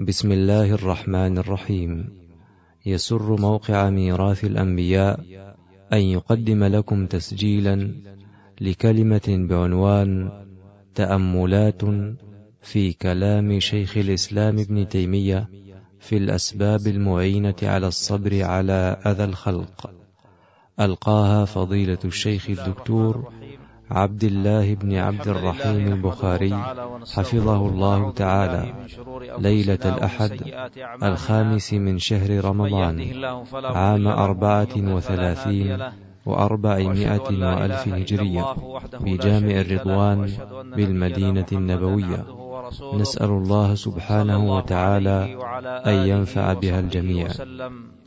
بسم الله الرحمن الرحيم. يسر موقع ميراث الأنبياء أن يقدم لكم تسجيلا لكلمة بعنوان تأملات في كلام شيخ الإسلام ابن تيمية في الأسباب المعينة على الصبر على أذى الخلق. ألقاها فضيلة الشيخ الدكتور عبد الله بن عبد الرحيم البخاري حفظه الله تعالى ليلة الأحد الخامس من شهر رمضان. عام أربعة وثلاثين وأربعمائة وألف هجرية بجامع الرضوان بالمدينة النبوية. نسأل الله سبحانه وتعالى أن ينفع بها الجميع.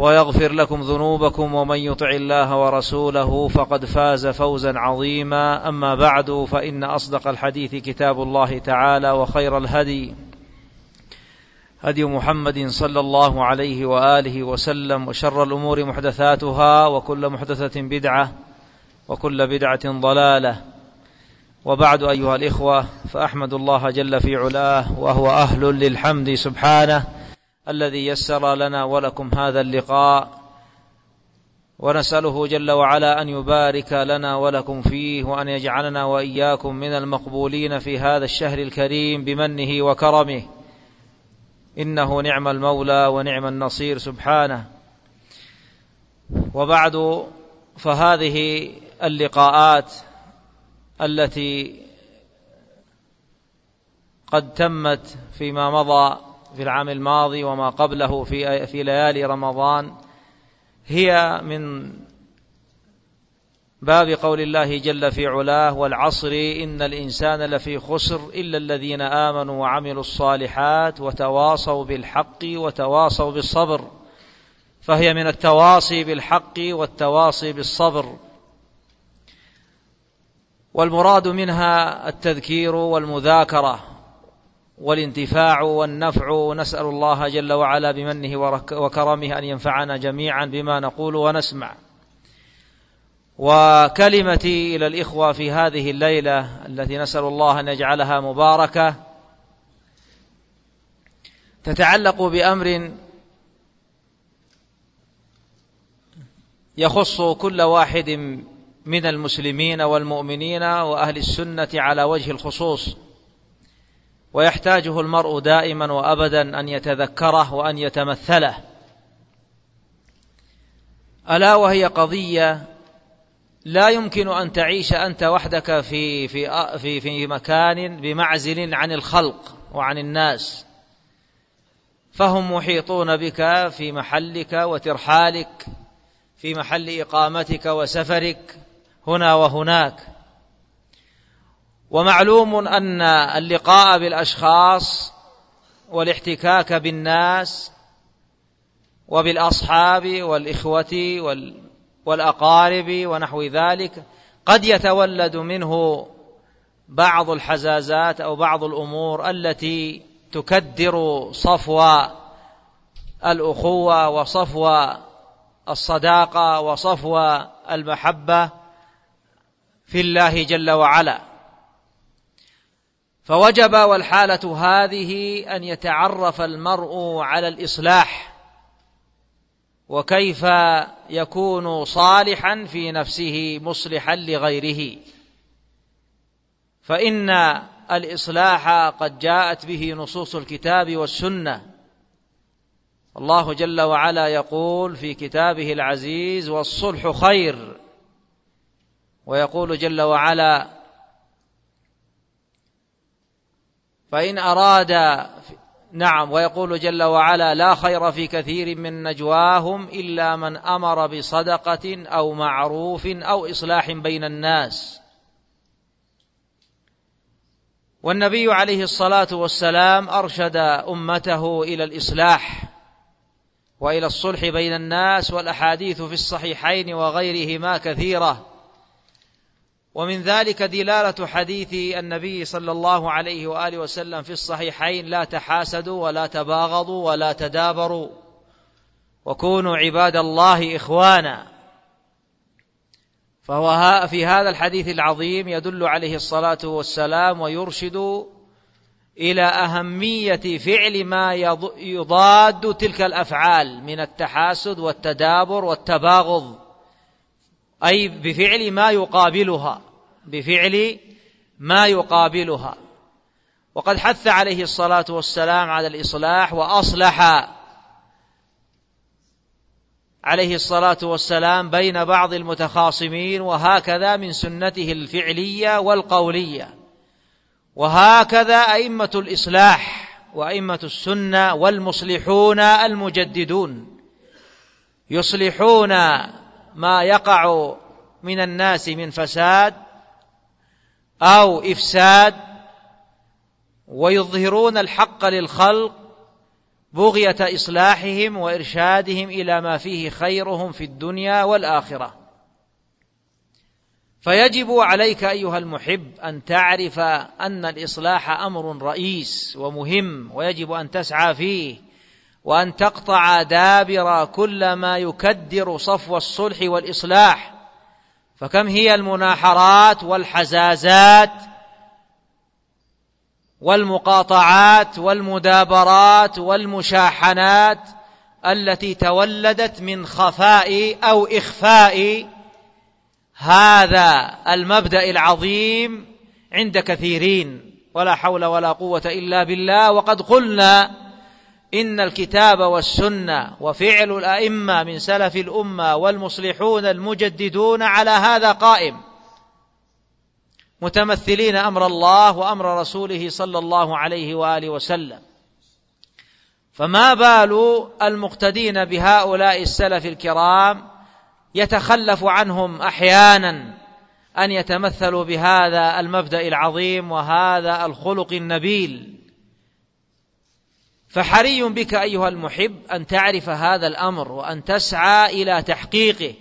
ويغفر لكم ذنوبكم ومن يطع الله ورسوله فقد فاز فوزا عظيما. أما بعد فإن أصدق الحديث كتاب الله تعالى وخير الهدي هدي محمد صلى الله عليه وآله وسلم وشر الأمور محدثاتها وكل محدثة بدعة وكل بدعة ضلالة. وبعد أيها الإخوة فأحمد الله جل في علاه وهو أهل للحمد سبحانه الذي يسر لنا ولكم هذا اللقاء. ونسأله جل وعلا أن يبارك لنا ولكم فيه وأن يجعلنا وإياكم من المقبولين في هذا الشهر الكريم بمنه وكرمه. إنه نعم المولى ونعم النصير سبحانه. وبعد فهذه اللقاءات التي قد تمت فيما مضى في العام الماضي وما قبله في في ليالي رمضان هي من باب قول الله جل في علاه والعصر إن الإنسان لفي خسر إلا الذين آمنوا وعملوا الصالحات وتواصوا بالحق وتواصوا بالصبر. فهي من التواصي بالحق والتواصي بالصبر. والمراد منها التذكير والمذاكرة. والانتفاع والنفع نسأل الله جل وعلا بمنه وكرمه أن ينفعنا جميعا بما نقول ونسمع. وكلمتي إلى الإخوة في هذه الليلة التي نسأل الله أن يجعلها مباركة تتعلق بأمر يخص كل واحد من المسلمين والمؤمنين وأهل السنة على وجه الخصوص. ويحتاجه المرء دائما وأبدا أن يتذكره وأن يتمثله. ألا وهي قضية لا يمكن أن تعيش أنت وحدك في في في في مكان بمعزل عن الخلق وعن الناس. فهم محيطون بك في محلك وترحالك في محل إقامتك وسفرك هنا وهناك. ومعلوم أن اللقاء بالأشخاص والاحتكاك بالناس وبالأصحاب والإخوة والأقارب ونحو ذلك قد يتولد منه بعض الحزازات أو بعض الأمور التي تكدر صفو الأخوة وصفو الصداقة وصفو المحبة في الله جل وعلا. فوجب والحالة هذه أن يتعرف المرء على الإصلاح وكيف يكون صالحا في نفسه مصلحا لغيره. فإن الإصلاح قد جاءت به نصوص الكتاب والسنة. الله جل وعلا يقول في كتابه العزيز والصلح خير ويقول جل وعلا فإن أراد نعم ويقول جل وعلا لا خير في كثير من نجواهم إلا من أمر بصدقة أو معروف أو إصلاح بين الناس. والنبي عليه الصلاة والسلام أرشد أمته إلى الإصلاح وإلى الصلح بين الناس والأحاديث في الصحيحين وغيرهما كثيرة. ومن ذلك دلالة حديث النبي صلى الله عليه وآله وسلم في الصحيحين لا تحاسدوا ولا تباغضوا ولا تدابروا. وكونوا عباد الله إخوانا. فهو في هذا الحديث العظيم يدل عليه الصلاة والسلام ويرشد إلى أهمية فعل ما يضاد تلك الأفعال من التحاسد والتدابر والتباغض. أي بفعل ما يقابلها بفعل ما يقابلها. وقد حث عليه الصلاة والسلام على الإصلاح وأصلح عليه الصلاة والسلام بين بعض المتخاصمين وهكذا من سنته الفعلية والقولية. وهكذا أئمة الإصلاح وأئمة السنة والمصلحون المجددون يصلحون ما يقع من الناس من فساد أو إفساد ويظهرون الحق للخلق بغية إصلاحهم وإرشادهم إلى ما فيه خيرهم في الدنيا والآخرة. فيجب عليك أيها المحب أن تعرف أن الإصلاح أمر رئيس ومهم ويجب أن تسعى فيه وأن تقطع دابر كل ما يكدر صفو الصلح والإصلاح. فكم هي المناحرات والحزازات والمقاطعات والمدابرات والمشاحنات التي تولدت من خفاء أو إخفاء هذا المبدأ العظيم عند كثيرين. ولا حول ولا قوة إلا بالله. وقد قلنا إن الكتاب والسنة وفعل الأئمة من سلف الأمة والمصلحون المجددون على هذا قائم. متمثلين أمر الله وأمر رسوله صلى الله عليه وآله وسلم. فما بال المقتدين بهؤلاء السلف الكرام يتخلف عنهم أحيانا أن يتمثلوا بهذا المبدأ العظيم وهذا الخلق النبيل. فحري بك أيها المحب أن تعرف هذا الأمر وأن تسعى إلى تحقيقه.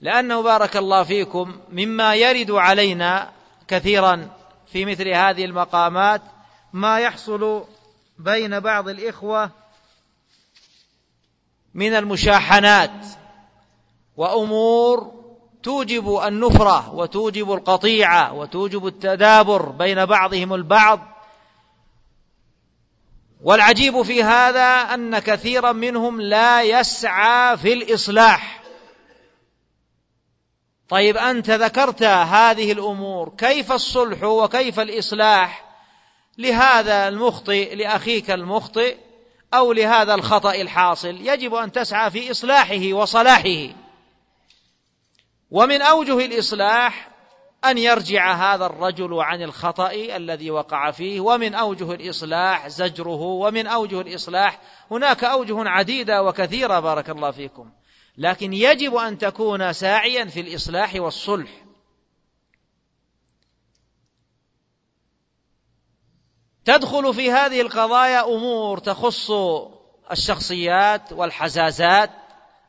لأنه بارك الله فيكم مما يرد علينا كثيرا في مثل هذه المقامات ما يحصل بين بعض الإخوة من المشاحنات وأمور توجب النفرة وتوجب القطيعة وتوجب التدابر بين بعضهم البعض. والعجيب في هذا أن كثيرا منهم لا يسعى في الإصلاح. طيب أنت ذكرت هذه الأمور كيف الصلح وكيف الإصلاح؟ لهذا المخطئ لأخيك المخطئ أو لهذا الخطأ الحاصل. يجب أن تسعى في إصلاحه وصلاحه. ومن أوجه الإصلاح أن يرجع هذا الرجل عن الخطأ الذي وقع فيه ومن أوجه الإصلاح زجره ومن أوجه الإصلاح هناك أوجه عديدة وكثيرة بارك الله فيكم. لكن يجب أن تكون ساعيا في الإصلاح والصلح. تدخل في هذه القضايا أمور تخص الشخصيات والحزازات.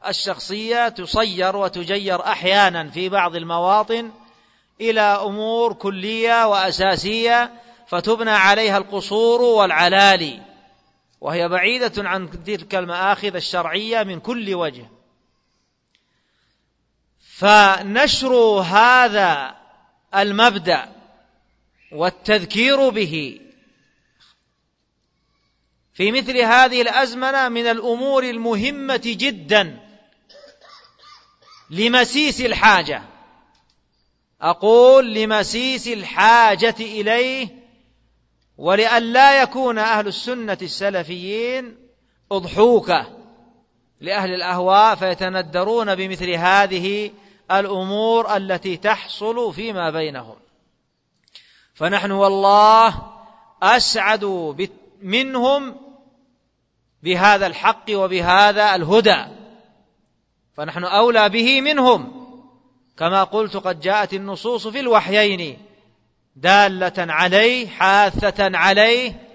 الشخصية تصير وتجير أحيانا في بعض المواطن إلى أمور كلية وأساسية فتبنى عليها القصور والعلالي وهي بعيدة عن تلك المآخذ الشرعية من كل وجه. فنشر هذا المبدأ والتذكير به في مثل هذه الأزمنة من الأمور المهمة جدا لمسيس الحاجة. أقول لمسيس الحاجة إليه ولئلا لا يكون أهل السنة السلفيين اضحوكه لأهل الأهواء فيتندرون بمثل هذه الأمور التي تحصل فيما بينهم. فنحن والله أسعد منهم بهذا الحق وبهذا الهدى. فنحن أولى به منهم. كما قلت قد جاءت النصوص في الوحيين دالة عليه حاثة عليه.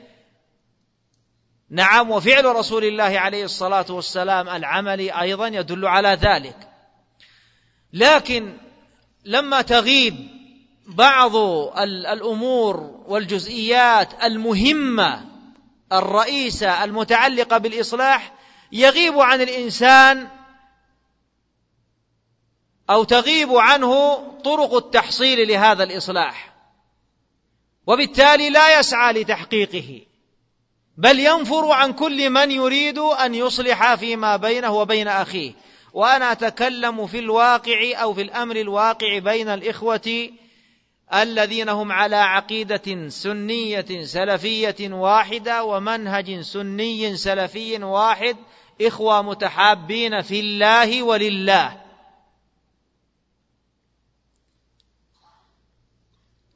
نعم وفعل رسول الله عليه الصلاة والسلام العملي أيضا يدل على ذلك. لكن لما تغيب بعض الأمور والجزئيات المهمة الرئيسة المتعلقة بالإصلاح يغيب عن الإنسان أو تغيب عنه طرق التحصيل لهذا الإصلاح. وبالتالي لا يسعى لتحقيقه بل ينفر عن كل من يريد أن يصلح فيما بينه وبين أخيه. وأنا أتكلم في الواقع أو في الأمر الواقع بين الإخوة الذين هم على عقيدة سنية سلفية واحدة ومنهج سني سلفي واحد إخوة متحابين في الله ولله.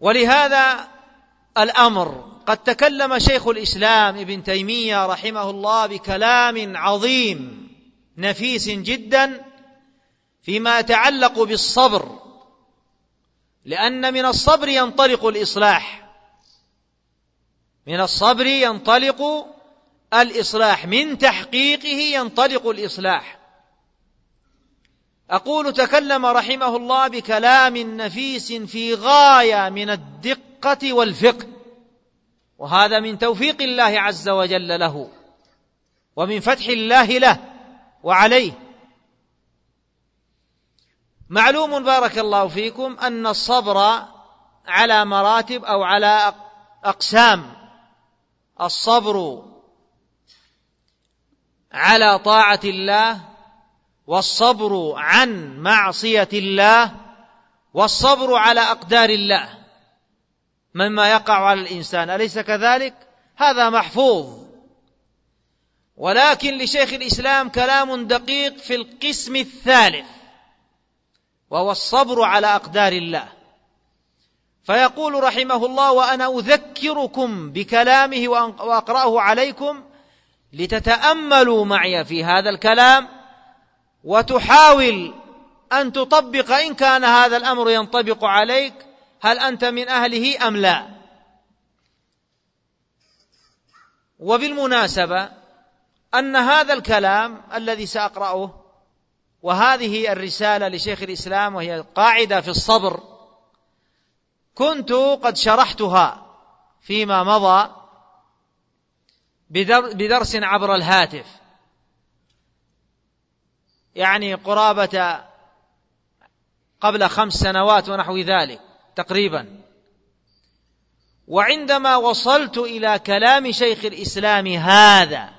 ولهذا الأمر قد تكلم شيخ الإسلام ابن تيمية رحمه الله بكلام عظيم نفيس جدا فيما يتعلق بالصبر لأن من الصبر ينطلق الإصلاح من الصبر ينطلق الإصلاح من تحقيقه ينطلق الإصلاح. أقول تكلم رحمه الله بكلام نفيس في غاية من الدقة والفقه وهذا من توفيق الله عز وجل له ومن فتح الله له وعليه. معلوم بارك الله فيكم أن الصبر على مراتب أو على أقسام الصبر على طاعة الله والصبر عن معصية الله والصبر على أقدار الله. مما يقع على الإنسان. أليس كذلك؟ هذا محفوظ. ولكن لشيخ الإسلام كلام دقيق في القسم الثالث وهو الصبر على أقدار الله. فيقول رحمه الله وأنا أذكركم بكلامه وأقرأه عليكم لتتأملوا معي في هذا الكلام وتحاول أن تطبق إن كان هذا الأمر ينطبق عليك هل أنت من أهله أم لا؟ وبالمناسبة أن هذا الكلام الذي سأقرأه وهذه الرسالة لشيخ الإسلام وهي قاعدة في الصبر كنت قد شرحتها فيما مضى بدرس عبر الهاتف. يعني قرابة قبل خمس سنوات ونحو ذلك تقريبا. وعندما وصلت إلى كلام شيخ الإسلام هذا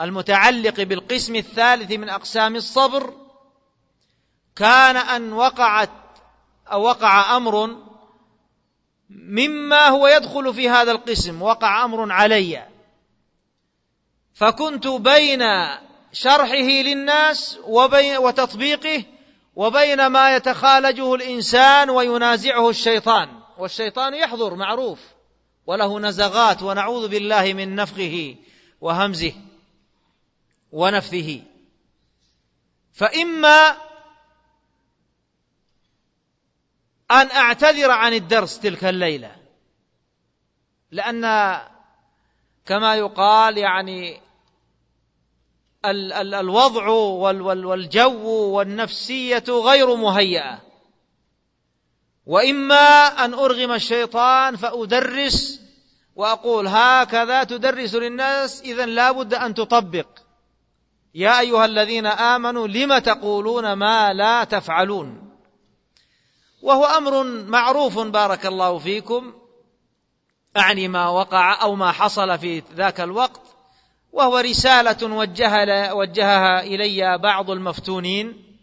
المتعلق بالقسم الثالث من أقسام الصبر كان أن وقعت أو وقع أمر مما هو يدخل في هذا القسم وقع أمر علي. فكنت بين شرحه للناس وبين وتطبيقه وبين ما يتخالجه الإنسان وينازعه الشيطان. والشيطان يحضر معروف. وله نزغات ونعوذ بالله من نفخه وهمزه ونفثه. فإما أن أعتذر عن الدرس تلك الليلة لأن كما يقال يعني ال ال الوضع والجو والنفسية غير مهيئة. وإما أن أرغم الشيطان فأدرس وأقول هكذا تدرس للناس إذا لا بد أن تطبق. يا أيها الذين آمنوا لم تقولون ما لا تفعلون؟ وهو أمر معروف بارك الله فيكم. أعني ما وقع أو ما حصل في ذاك الوقت. وهو رسالة وجهها وجهها إلي بعض المفتونين.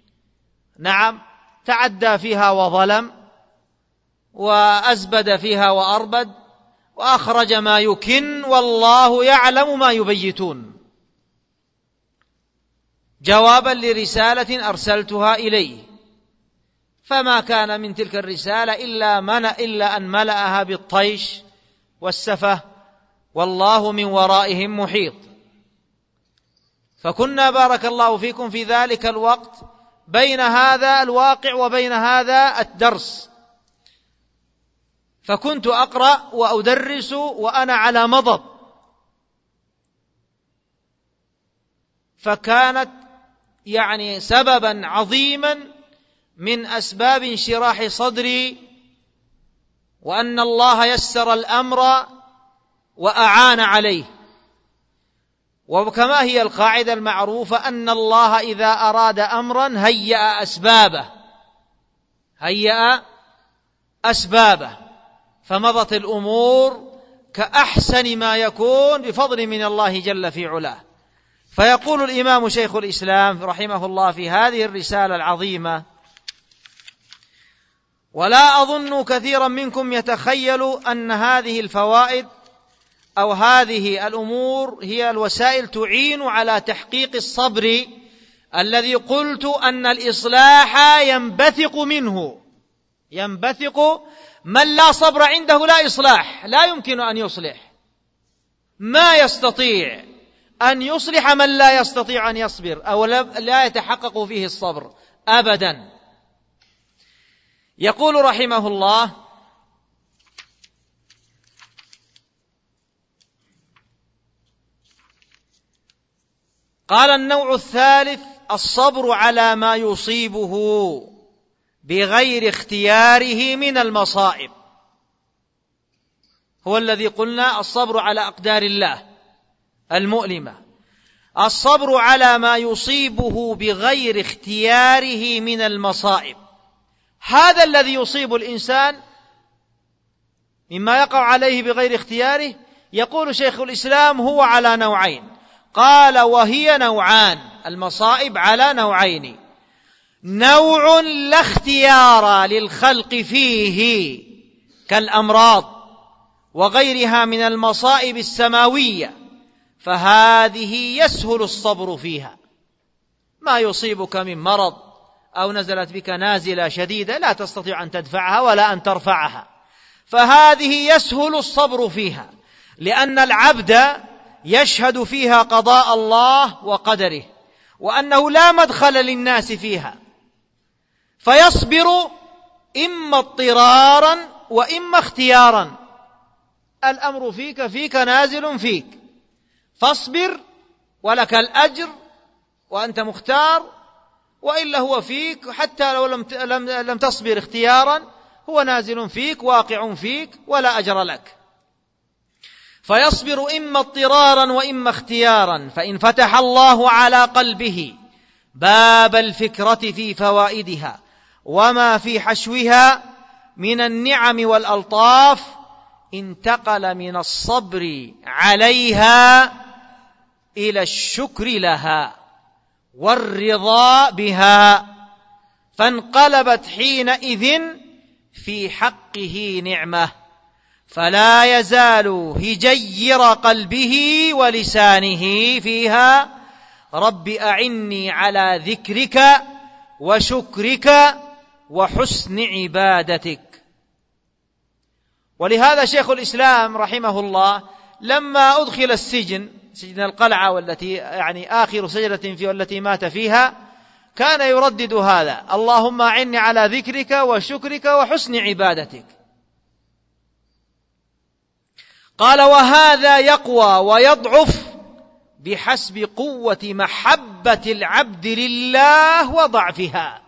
نعم تعدى فيها وظلم وأزبد فيها وأربد وأخرج ما يكن والله يعلم ما يبيتون. جوابا لرسالة أرسلتها إليه فما كان من تلك الرسالة إلا من إلا أن ملأها بالطيش والسفة والله من ورائهم محيط. فكنا بارك الله فيكم في ذلك الوقت بين هذا الواقع وبين هذا الدرس. فكنت أقرأ وأدرس وأنا على مضض. فكانت يعني سببا عظيما من أسباب انشراح صدري وأن الله يسر الأمر وأعان عليه. وكما هي القاعدة المعروفة أن الله إذا أراد أمرا هيأ أسبابه. هيأ أسبابه. فمضت الأمور كأحسن ما يكون بفضل من الله جل في علاه. فيقول الإمام شيخ الإسلام رحمه الله في هذه الرسالة العظيمة ولا أظن كثيرا منكم يتخيل أن هذه الفوائد أو هذه الأمور هي الوسائل تعين على تحقيق الصبر الذي قلت أن الإصلاح ينبثق منه. ينبثق من لا صبر عنده لا إصلاح لا يمكن أن يصلح. ما يستطيع أن يصلح من لا يستطيع أن يصبر أو لا يتحقق فيه الصبر ابدا. يقول رحمه الله قال النوع الثالث الصبر على ما يصيبه بغير اختياره من المصائب. هو الذي قلنا الصبر على أقدار الله المؤلمة. الصبر على ما يصيبه بغير اختياره من المصائب. هذا الذي يصيب الإنسان مما يقع عليه بغير اختياره يقول شيخ الإسلام هو على نوعين. قال وهي نوعان المصائب على نوعين. نوع لا اختيار للخلق فيه كالأمراض وغيرها من المصائب السماوية فهذه يسهل الصبر فيها. ما يصيبك من مرض أو نزلت بك نازلة شديدة لا تستطيع أن تدفعها ولا أن ترفعها. فهذه يسهل الصبر فيها لأن العبد يشهد فيها قضاء الله وقدره وأنه لا مدخل للناس فيها. فيصبر إما اضطرارا وإما اختيارا. الأمر فيك فيك نازل فيك. فاصبر ولك الأجر وأنت مختار وإلا هو فيك حتى لو لم لم تصبر اختيارا هو نازل فيك واقع فيك ولا أجر لك. فيصبر إما اضطرارا وإما اختيارا فإن فتح الله على قلبه باب الفكرة في فوائدها وما في حشوها من النعم والألطاف انتقل من الصبر عليها إلى الشكر لها والرضا بها فانقلبت حينئذ في حقه نعمة. فلا يزال هجير قلبه ولسانه فيها رب أعني على ذكرك وشكرك وحسن عبادتك. ولهذا شيخ الإسلام رحمه الله لما أدخل السجن سجن القلعة والتي يعني آخر سجنة في والتي مات فيها كان يردد هذا اللهم أعني على ذكرك وشكرك وحسن عبادتك. قال وهذا يقوى ويضعف بحسب قوة محبة العبد لله وضعفها.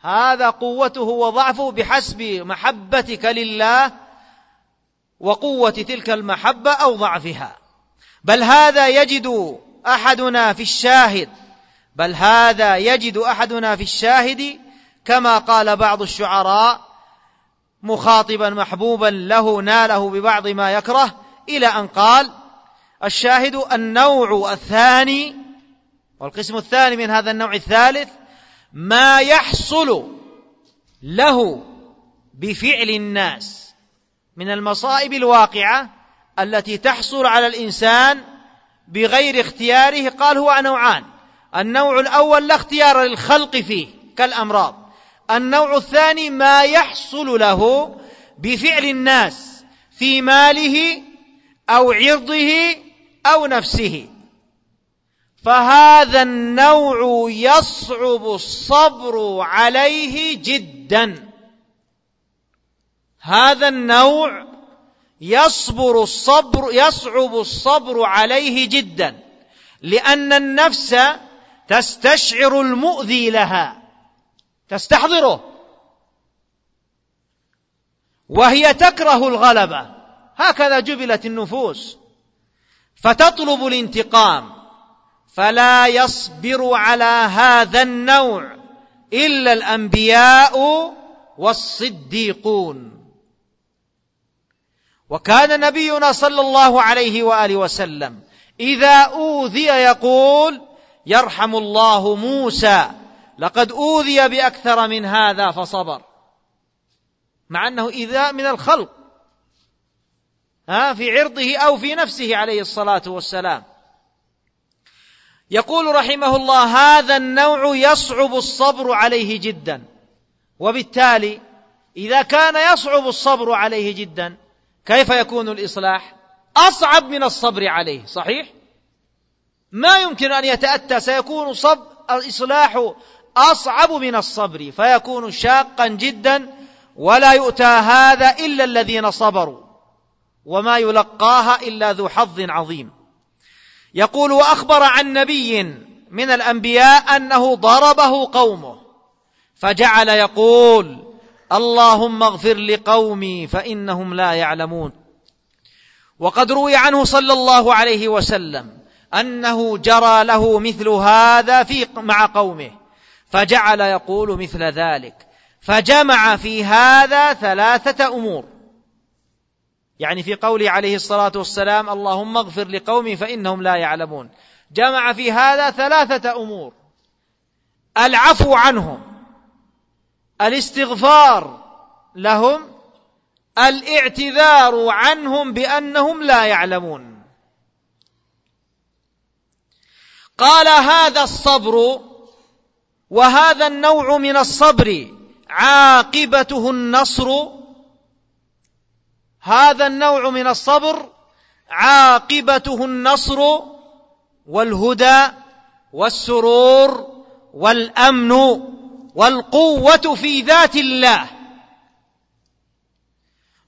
هذا قوته وضعفه بحسب محبتك لله وقوة تلك المحبة أو ضعفها. بل هذا يجد أحدنا في الشاهد. بل هذا يجد أحدنا في الشاهد كما قال بعض الشعراء مخاطبا محبوبا له ناله ببعض ما يكره إلى أن قال الشاهد النوع الثاني والقسم الثاني من هذا النوع الثالث ما يحصل له بفعل الناس من المصائب الواقعة التي تحصل على الإنسان بغير اختياره قال هو نوعان. النوع الأول لا اختيار للخلق فيه كالأمراض. النوع الثاني ما يحصل له بفعل الناس في ماله أو عرضه أو نفسه. فهذا النوع يصعب الصبر عليه جدا. هذا النوع يصبر الصبر يصعب الصبر عليه جدا لأن النفس تستشعر المؤذي لها. تستحضره. وهي تكره الغلبة. هكذا جبلت النفوس. فتطلب الانتقام. فلا يصبر على هذا النوع إلا الأنبياء والصديقون. وكان نبينا صلى الله عليه وآله وسلم إذا أوذي يقول يرحم الله موسى لقد أوذي بأكثر من هذا فصبر. مع أنه إيذاء من الخلق. ها في عرضه أو في نفسه عليه الصلاة والسلام. يقول رحمه الله هذا النوع يصعب الصبر عليه جدا. وبالتالي إذا كان يصعب الصبر عليه جدا كيف يكون الإصلاح؟ أصعب من الصبر عليه صحيح؟ ما يمكن أن يتأتى سيكون صب الإصلاح أصعب من الصبر فيكون شاقا جدا ولا يؤتى هذا إلا الذين صبروا وما يلقاها إلا ذو حظ عظيم. يقول وأخبر عن نبي من الأنبياء أنه ضربه قومه فجعل يقول اللهم اغفر لقومي فإنهم لا يعلمون. وقد روي عنه صلى الله عليه وسلم أنه جرى له مثل هذا في مع قومه فجعل يقول مثل ذلك فجمع في هذا ثلاثة أمور. يعني في قوله عليه الصلاة والسلام اللهم اغفر لقومي فإنهم لا يعلمون. جمع في هذا ثلاثة أمور. العفو عنهم الاستغفار لهم الاعتذار عنهم بأنهم لا يعلمون. قال هذا الصبر وهذا النوع من الصبر عاقبته النصر. هذا النوع من الصبر عاقبته النصر والهدى والسرور والأمن والقوة في ذات الله.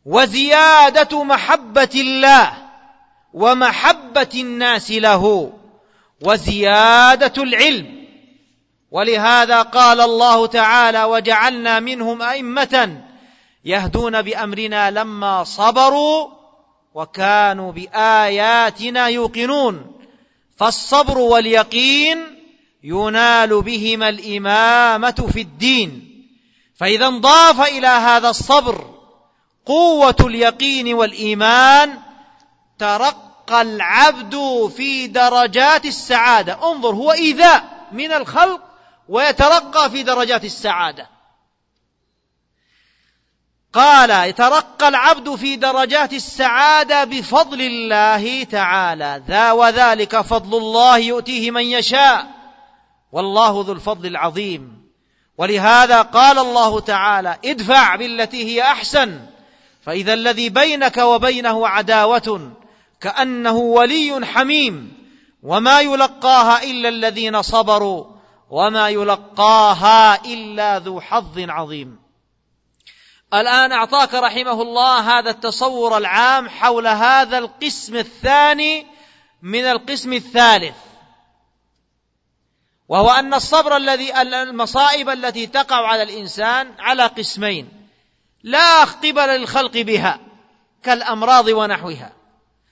وزيادة محبة الله ومحبة الناس له. وزيادة العلم ولهذا قال الله تعالى وجعلنا منهم أئمة يهدون بأمرنا لما صبروا وكانوا بآياتنا يوقنون فالصبر واليقين ينال بهما الإمامة في الدين. فإذا انضاف إلى هذا الصبر قوة اليقين والإيمان ترقى العبد في درجات السعادة. انظر هو ايذاء من الخلق ويترقى في درجات السعادة. قال يترقى العبد في درجات السعادة بفضل الله تعالى. ذا وذلك فضل الله يؤتيه من يشاء. والله ذو الفضل العظيم. ولهذا قال الله تعالى ادفع بالتي هي أحسن. فإذا الذي بينك وبينه عداوة كأنه ولي حميم. وما يلقاها إلا الذين صبروا. وما يلقاها إلا ذو حظ عظيم. الآن أعطاك رحمه الله هذا التصور العام حول هذا القسم الثاني من القسم الثالث. وهو أن الصبر الذي المصائب التي تقع على الإنسان على قسمين. لا قبل للخلق بها كالأمراض ونحوها.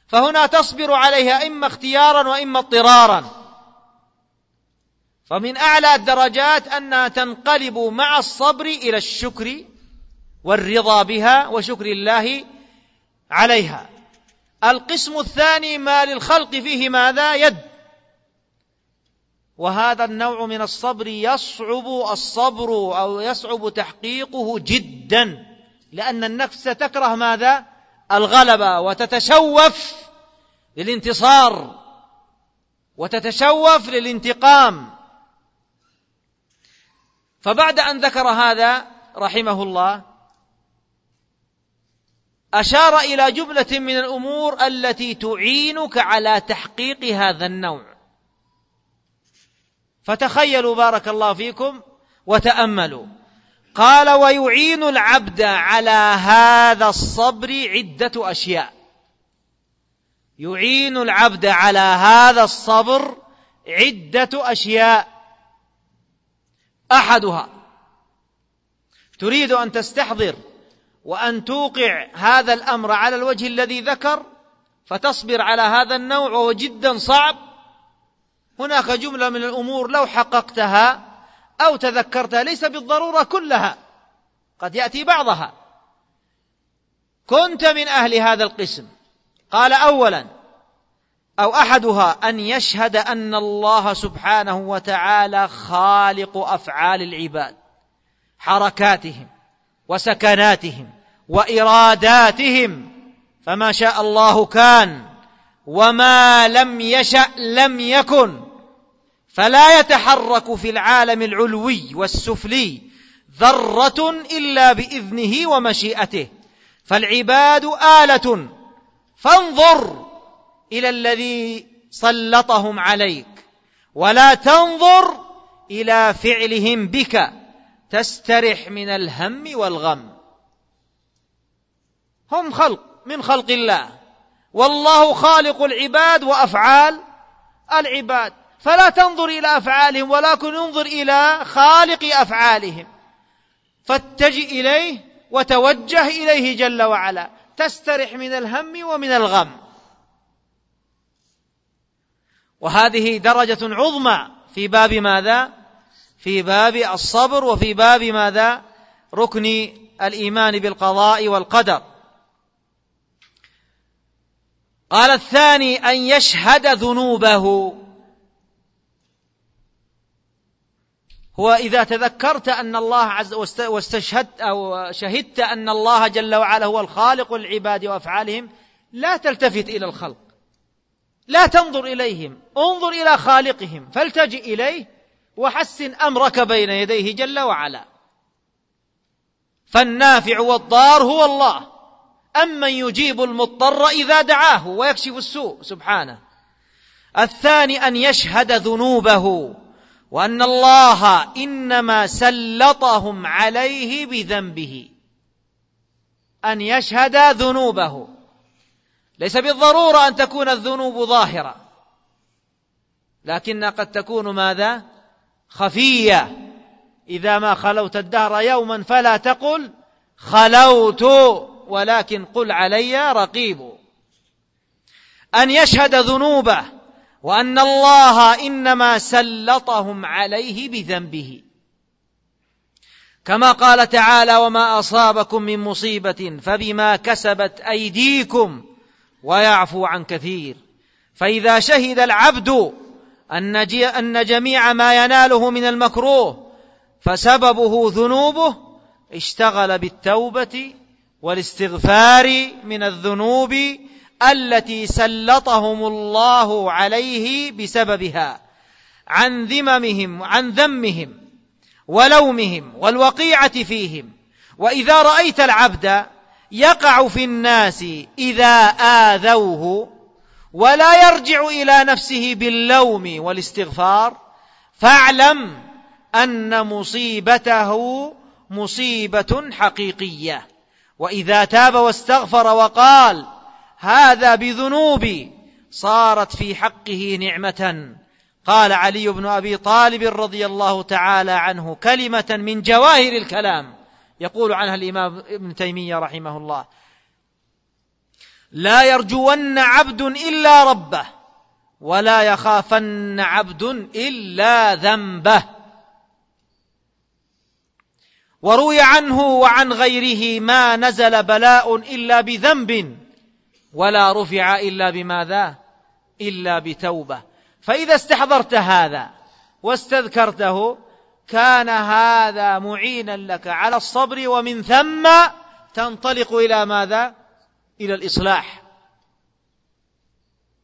فهنا تصبر عليها إما اختيارا وإما اضطرارا. فمن أعلى الدرجات انها تنقلب مع الصبر إلى الشكر والرضا بها وشكر الله عليها. القسم الثاني ما للخلق فيه ماذا؟ يد. وهذا النوع من الصبر يصعب الصبر أو يصعب تحقيقه جدا لأن النفس تكره ماذا؟ الغلبه وتتشوف للانتصار وتتشوف للانتقام. فبعد أن ذكر هذا رحمه الله أشار إلى جملة من الأمور التي تعينك على تحقيق هذا النوع. فتخيلوا بارك الله فيكم وتأملوا. قال ويعين العبد على هذا الصبر عدة أشياء. يعين العبد على هذا الصبر عدة أشياء. أحدها. تريد أن تستحضر وأن توقع هذا الأمر على الوجه الذي ذكر فتصبر على هذا النوع وهو جدا صعب. هناك جملة من الأمور لو حققتها أو تذكرتها ليس بالضرورة كلها قد يأتي بعضها. كنت من أهل هذا القسم. قال أولا أو أحدها أن يشهد أن الله سبحانه وتعالى خالق أفعال العباد حركاتهم وسكناتهم وإراداتهم فما شاء الله كان وما لم يشأ لم يكن فلا يتحرك في العالم العلوي والسفلي ذرة إلا بإذنه ومشيئته فالعباد آلة فانظر إلى الذي سلطهم عليك. ولا تنظر إلى فعلهم بك. تسترح من الهم والغم. هم خلق من خلق الله. والله خالق العباد وأفعال العباد. فلا تنظر إلى أفعالهم ولكن انظر إلى خالق أفعالهم. فاتجئ إليه وتوجه إليه جل وعلا. تسترح من الهم ومن الغم. وهذه درجة عظمى في باب ماذا؟ في باب الصبر وفي باب ماذا؟ ركن الإيمان بالقضاء والقدر. قال الثاني أن يشهد ذنوبه. هو إذا تذكرت أن الله عز واستشهدت أو شهدت أن الله جل وعلا هو الخالق للعباد وأفعالهم لا تلتفت إلى الخلق. لا تنظر إليهم انظر إلى خالقهم فالتجئ إليه وحسن أمرك بين يديه جل وعلا. فالنافع والضار هو الله. أمن يجيب المضطر إذا دعاه ويكشف السوء سبحانه. الثاني أن يشهد ذنوبه وأن الله إنما سلطهم عليه بذنبه. أن يشهد ذنوبه. ليس بالضرورة أن تكون الذنوب ظاهرة. لكنها قد تكون ماذا؟ خفية. إذا ما خلوت الدهر يوما فلا تقل خلوت ولكن قل علي رقيب. أن يشهد ذنوبه وأن الله إنما سلطهم عليه بذنبه. كما قال تعالى وما أصابكم من مصيبة فبما كسبت أيديكم ويعفو عن كثير. فإذا شهد العبد أن جميع ما يناله من المكروه فسببه ذنوبه اشتغل بالتوبة والاستغفار من الذنوب التي سلطهم الله عليه بسببها. عن ذممهم عن ذمهم ولومهم والوقيعة فيهم. وإذا رأيت العبد يقع في الناس إذا آذوه ولا يرجع إلى نفسه باللوم والاستغفار فاعلم أن مصيبته مصيبة حقيقية. وإذا تاب واستغفر وقال هذا بذنوبي صارت في حقه نعمة. قال علي بن أبي طالب رضي الله تعالى عنه كلمة من جواهر الكلام. يقول عنها الإمام ابن تيمية رحمه الله. لا يرجون عبد إلا ربه ولا يخافن عبد إلا ذنبه. وروي عنه وعن غيره ما نزل بلاء إلا بذنب ولا رفع إلا بماذا؟ إلا بتوبة. فإذا استحضرت هذا واستذكرته كان هذا معينا لك على الصبر ومن ثم تنطلق إلى ماذا؟ إلى الإصلاح.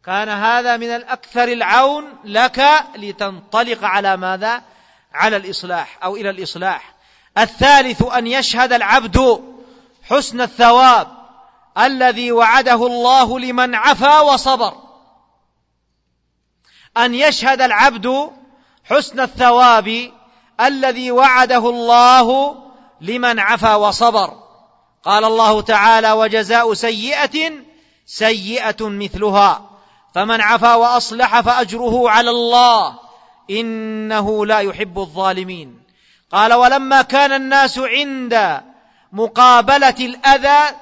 كان هذا من الأكثر العون لك لتنطلق على ماذا؟ على الإصلاح أو إلى الإصلاح. الثالث أن يشهد العبد حسن الثواب الذي وعده الله لمن عفا وصبر. أن يشهد العبد حسن الثواب الذي وعده الله لمن عفا وصبر. قال الله تعالى وجزاء سيئة سيئة مثلها. فمن عفا وأصلح فأجره على الله. إنه لا يحب الظالمين. قال ولما كان الناس عند مقابلة الأذى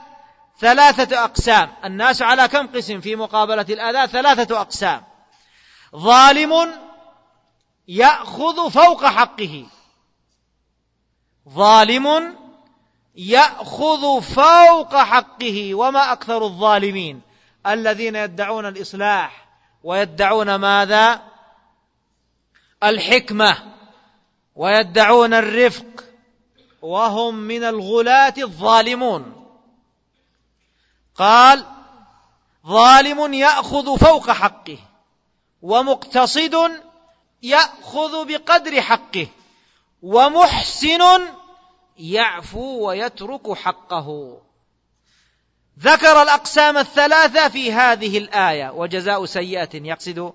ثلاثة أقسام. الناس على كم قسم في مقابلة الأذى؟ ثلاثة أقسام. ظالم يأخذ فوق حقه. ظالم يأخذ فوق حقه. وما أكثر الظالمين الذين يدعون الإصلاح ويدعون ماذا؟ الحكمة ويدعون الرفق. وهم من الغلاة الظالمون. قال ظالم يأخذ فوق حقه. ومقتصد يأخذ بقدر حقه ومحسن يعفو ويترك حقه. ذكر الأقسام الثلاثة في هذه الآية وجزاء سيئة يقصد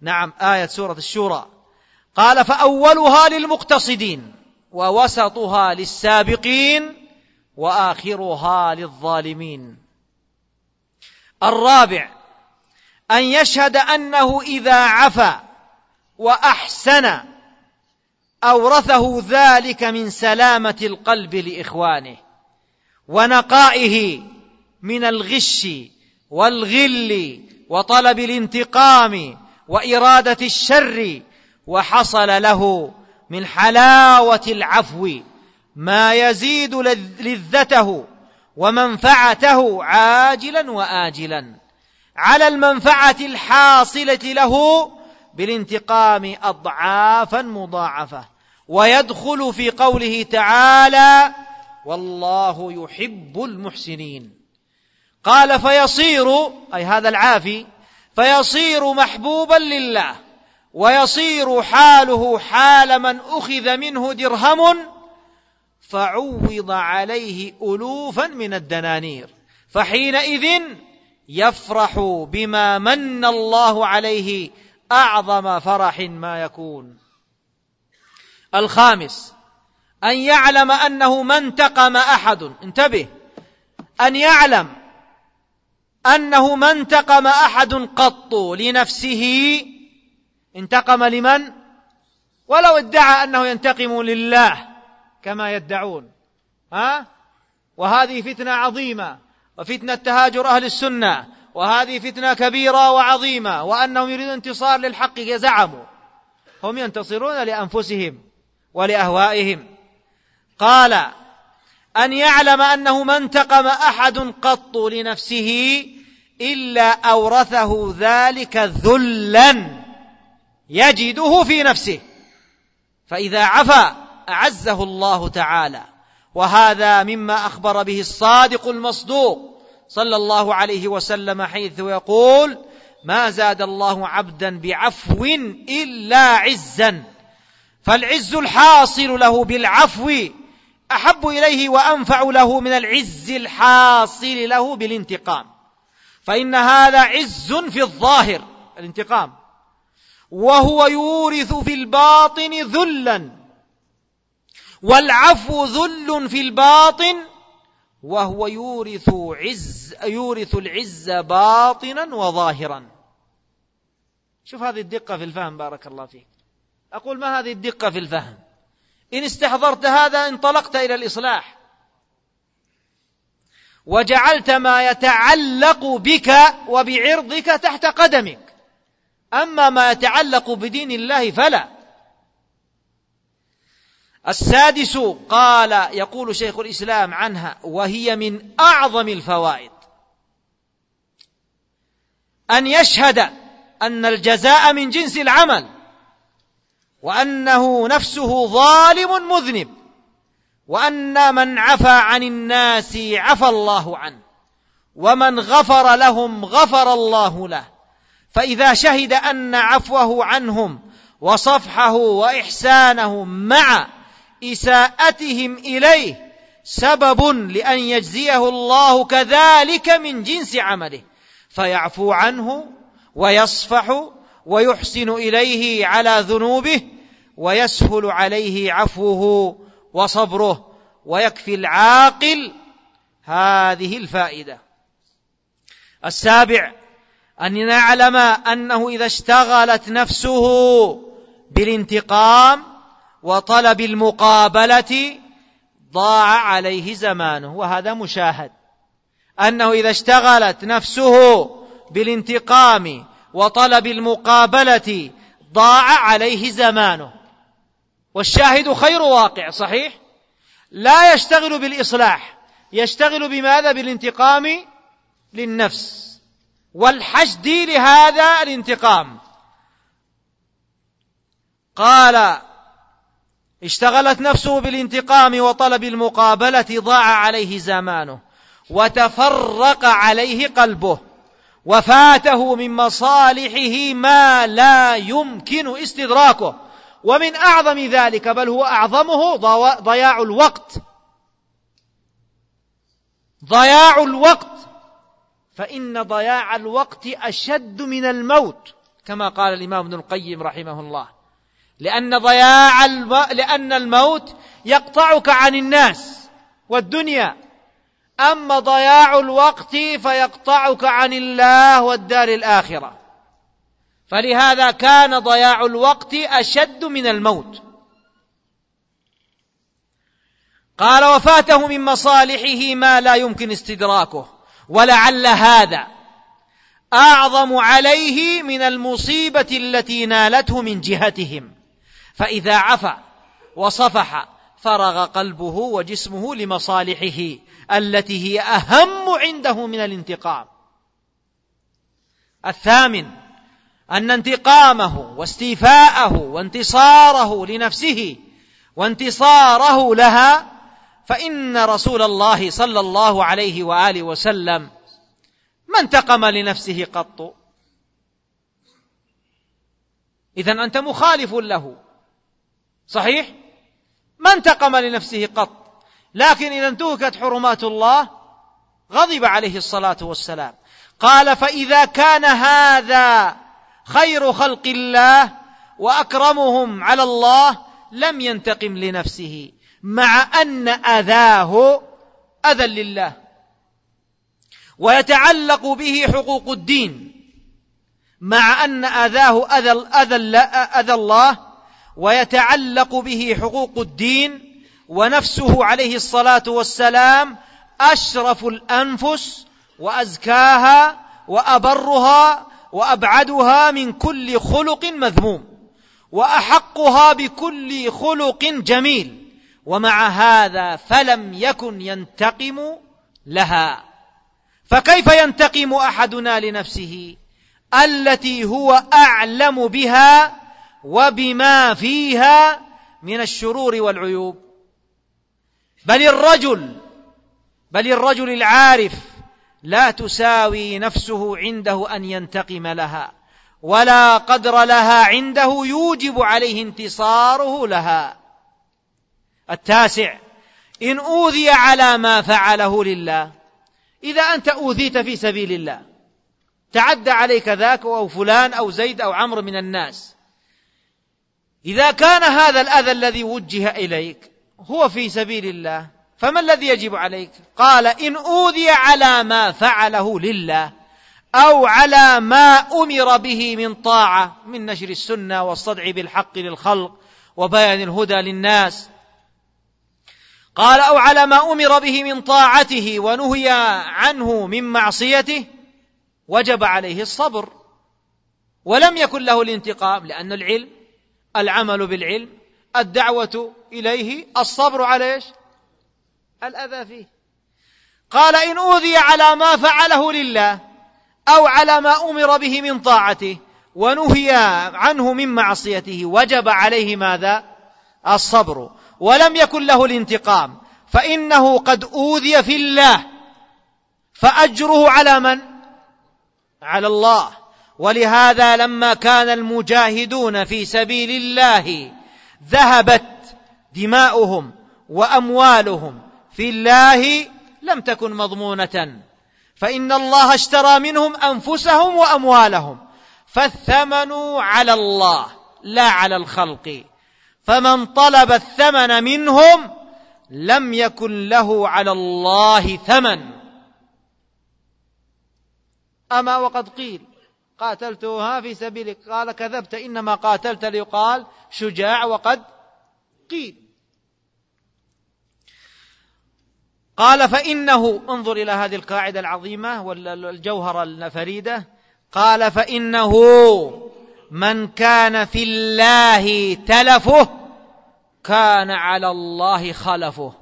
نعم آية سورة الشورى. قال فأولها للمقتصدين ووسطها للسابقين وآخرها للظالمين. الرابع أن يشهد أنه إذا عفا وأحسن أورثه ذلك من سلامة القلب لإخوانه ونقائه من الغش والغل وطلب الانتقام وإرادة الشر وحصل له من حلاوة العفو ما يزيد لذته ومنفعته عاجلا واجلا على المنفعة الحاصلة له بالانتقام اضعافا مضاعفة ويدخل في قوله تعالى والله يحب المحسنين قال فيصير أي هذا العافي فيصير محبوبا لله ويصير حاله حال من أخذ منه درهم فعوض عليه الوفا من الدنانير فحينئذ يفرح بما من الله عليه أعظم فرح ما يكون. الخامس أن يعلم أنه ما انتقم أحد. انتبه. أن يعلم أنه ما انتقم أحد قط لنفسه. انتقم لمن؟ ولو ادعى أنه ينتقم لله كما يدعون. ها؟ وهذه فتنة عظيمة. وفتنة تهاجر أهل السنة. وهذه فتنة كبيرة وعظيمة وأنهم يريدون انتصار للحق زعموا. هم ينتصرون لأنفسهم ولأهوائهم. قال أن يعلم أنه ما انتقم أحد قط لنفسه إلا أورثه ذلك ذلا يجده في نفسه. فإذا عفا أعزه الله تعالى. وهذا مما أخبر به الصادق المصدوق. صلى الله عليه وسلم حيث يقول ما زاد الله عبدا بعفو إلا عزا فالعز الحاصل له بالعفو أحب إليه وأنفع له من العز الحاصل له بالانتقام فإن هذا عز في الظاهر الانتقام وهو يورث في الباطن ذلا والعفو ذل في الباطن وهو يورث عز يورث العز باطنا وظاهرا. شوف هذه الدقة في الفهم بارك الله فيك. أقول ما هذه الدقة في الفهم؟ إن استحضرت هذا انطلقت إلى الإصلاح. وجعلت ما يتعلق بك وبعرضك تحت قدمك. أما ما يتعلق بدين الله فلا. السادس قال يقول شيخ الإسلام عنها وهي من أعظم الفوائد. أن يشهد أن الجزاء من جنس العمل وأنه نفسه ظالم مذنب وأن من عفى عن الناس عفى الله عنه ومن غفر لهم غفر الله له. فإذا شهد أن عفوه عنهم وصفحه وإحسانه مع إساءتهم إليه سبب لأن يجزيه الله كذلك من جنس عمله فيعفو عنه ويصفح ويحسن إليه على ذنوبه ويسهل عليه عفوه وصبره ويكفي العاقل هذه الفائدة. السابع أن نعلم أنه إذا اشتغلت نفسه بالانتقام وطلب المقابلة ضاع عليه زمانه وهذا مشاهد. أنه إذا اشتغلت نفسه بالانتقام وطلب المقابلة ضاع عليه زمانه. والشاهد خير واقع صحيح؟ لا يشتغل بالإصلاح يشتغل بماذا؟ بالانتقام للنفس. والحشد لهذا الانتقام. قال اشتغلت نفسه بالانتقام وطلب المقابلة ضاع عليه زمانه وتفرق عليه قلبه وفاته من مصالحه ما لا يمكن استدراكه. ومن أعظم ذلك بل هو أعظمه ضياع الوقت. ضياع الوقت. فإن ضياع الوقت أشد من الموت كما قال الإمام ابن القيم رحمه الله. لأن ضياع الم... لأن الموت يقطعك عن الناس والدنيا. أما ضياع الوقت فيقطعك عن الله والدار الآخرة. فلهذا كان ضياع الوقت أشد من الموت. قال وفاته من مصالحه ما لا يمكن استدراكه. ولعل هذا أعظم عليه من المصيبة التي نالته من جهتهم. فإذا عفا وصفح فرغ قلبه وجسمه لمصالحه التي هي أهم عنده من الانتقام. الثامن أن انتقامه واستيفاءه وانتصاره لنفسه وانتصاره لها فإن رسول الله صلى الله عليه وآله وسلم ما انتقم لنفسه قط. اذا أنت مخالف له. صحيح؟ ما انتقم لنفسه قط. لكن إذا انتهكت حرمات الله غضب عليه الصلاة والسلام. قال فإذا كان هذا خير خلق الله وأكرمهم على الله لم ينتقم لنفسه مع أن أذاه أذى لله. ويتعلق به حقوق الدين مع أن أذاه أذى أذى الله ويتعلق به حقوق الدين ونفسه عليه الصلاة والسلام أشرف الأنفس وأزكاها وأبرها وأبعدها من كل خلق مذموم وأحقها بكل خلق جميل ومع هذا فلم يكن ينتقم لها. فكيف ينتقم أحدنا لنفسه؟ التي هو أعلم بها وبما فيها من الشرور والعيوب. بل الرجل بل الرجل العارف لا تساوي نفسه عنده أن ينتقم لها ولا قدر لها عنده يوجب عليه انتصاره لها. التاسع إن أوذي على ما فعله لله. إذا أنت أوذيت في سبيل الله تعدى عليك ذاك أو فلان أو زيد أو عمرو من الناس. إذا كان هذا الأذى الذي وجه إليك هو في سبيل الله فما الذي يجب عليك؟ قال إن أوذي على ما فعله لله أو على ما أمر به من طاعة من نشر السنة والصدع بالحق للخلق وبيان الهدى للناس. قال أو على ما أمر به من طاعته ونهي عنه من معصيته وجب عليه الصبر ولم يكن له الانتقام لأن العلم العمل بالعلم الدعوة إليه الصبر على إيش؟ الأذى فيه. قال إن أوذي على ما فعله لله أو على ما أمر به من طاعته ونهي عنه من معصيته وجب عليه ماذا؟ الصبر. ولم يكن له الانتقام. فإنه قد أوذي في الله. فأجره على من؟ على الله. ولهذا لما كان المجاهدون في سبيل الله ذهبت دماؤهم وأموالهم في الله لم تكن مضمونة. فإن الله اشترى منهم أنفسهم وأموالهم فالثمن على الله لا على الخلق. فمن طلب الثمن منهم لم يكن له على الله ثمن. أما وقد قيل قاتلتها في سبيلك قال كذبت إنما قاتلت ليقال شجاع وقد قيل. قال فإنه انظر إلى هذه القاعدة العظيمة والجوهرة الفريدة. قال فإنه من كان في الله تلفه كان على الله خلفه.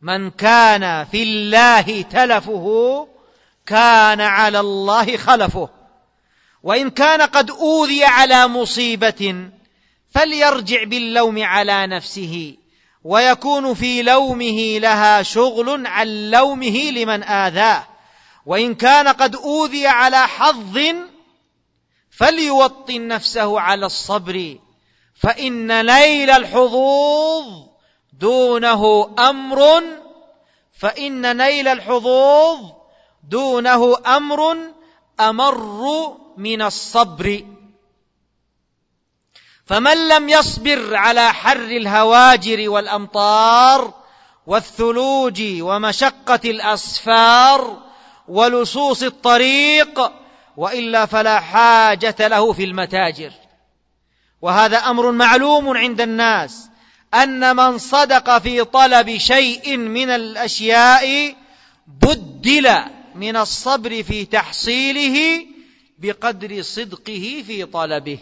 من كان في الله تلفه كان على الله خلفه. وإن كان قد أوذي على مصيبة فليرجع باللوم على نفسه. ويكون في لومه لها شغل عن لومه لمن آذاه. وإن كان قد أوذي على حظ فليوطن نفسه على الصبر. فإن نيل الحظوظ دونه أمر فإن نيل الحظوظ دونه أمر أمر من الصبر. فمن لم يصبر على حر الهواجر والأمطار والثلوج ومشقة الأسفار ولصوص الطريق وإلا فلا حاجة له في المتاجر. وهذا أمر معلوم عند الناس أن من صدق في طلب شيء من الأشياء بدل من الصبر في تحصيله بقدر صدقه في طلبه.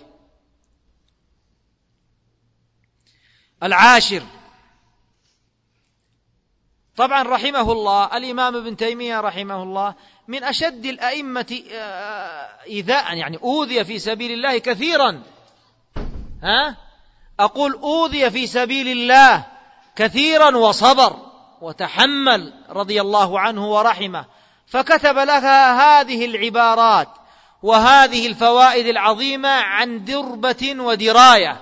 العاشر. طبعا رحمه الله الإمام ابن تيمية رحمه الله من أشد الأئمة آه، إيذاء يعني أوذي في سبيل الله كثيرا. ها؟ أقول أوذي في سبيل الله كثيرا وصبر وتحمل رضي الله عنه ورحمه. فكتب لها هذه العبارات وهذه الفوائد العظيمة عن دربة ودراية.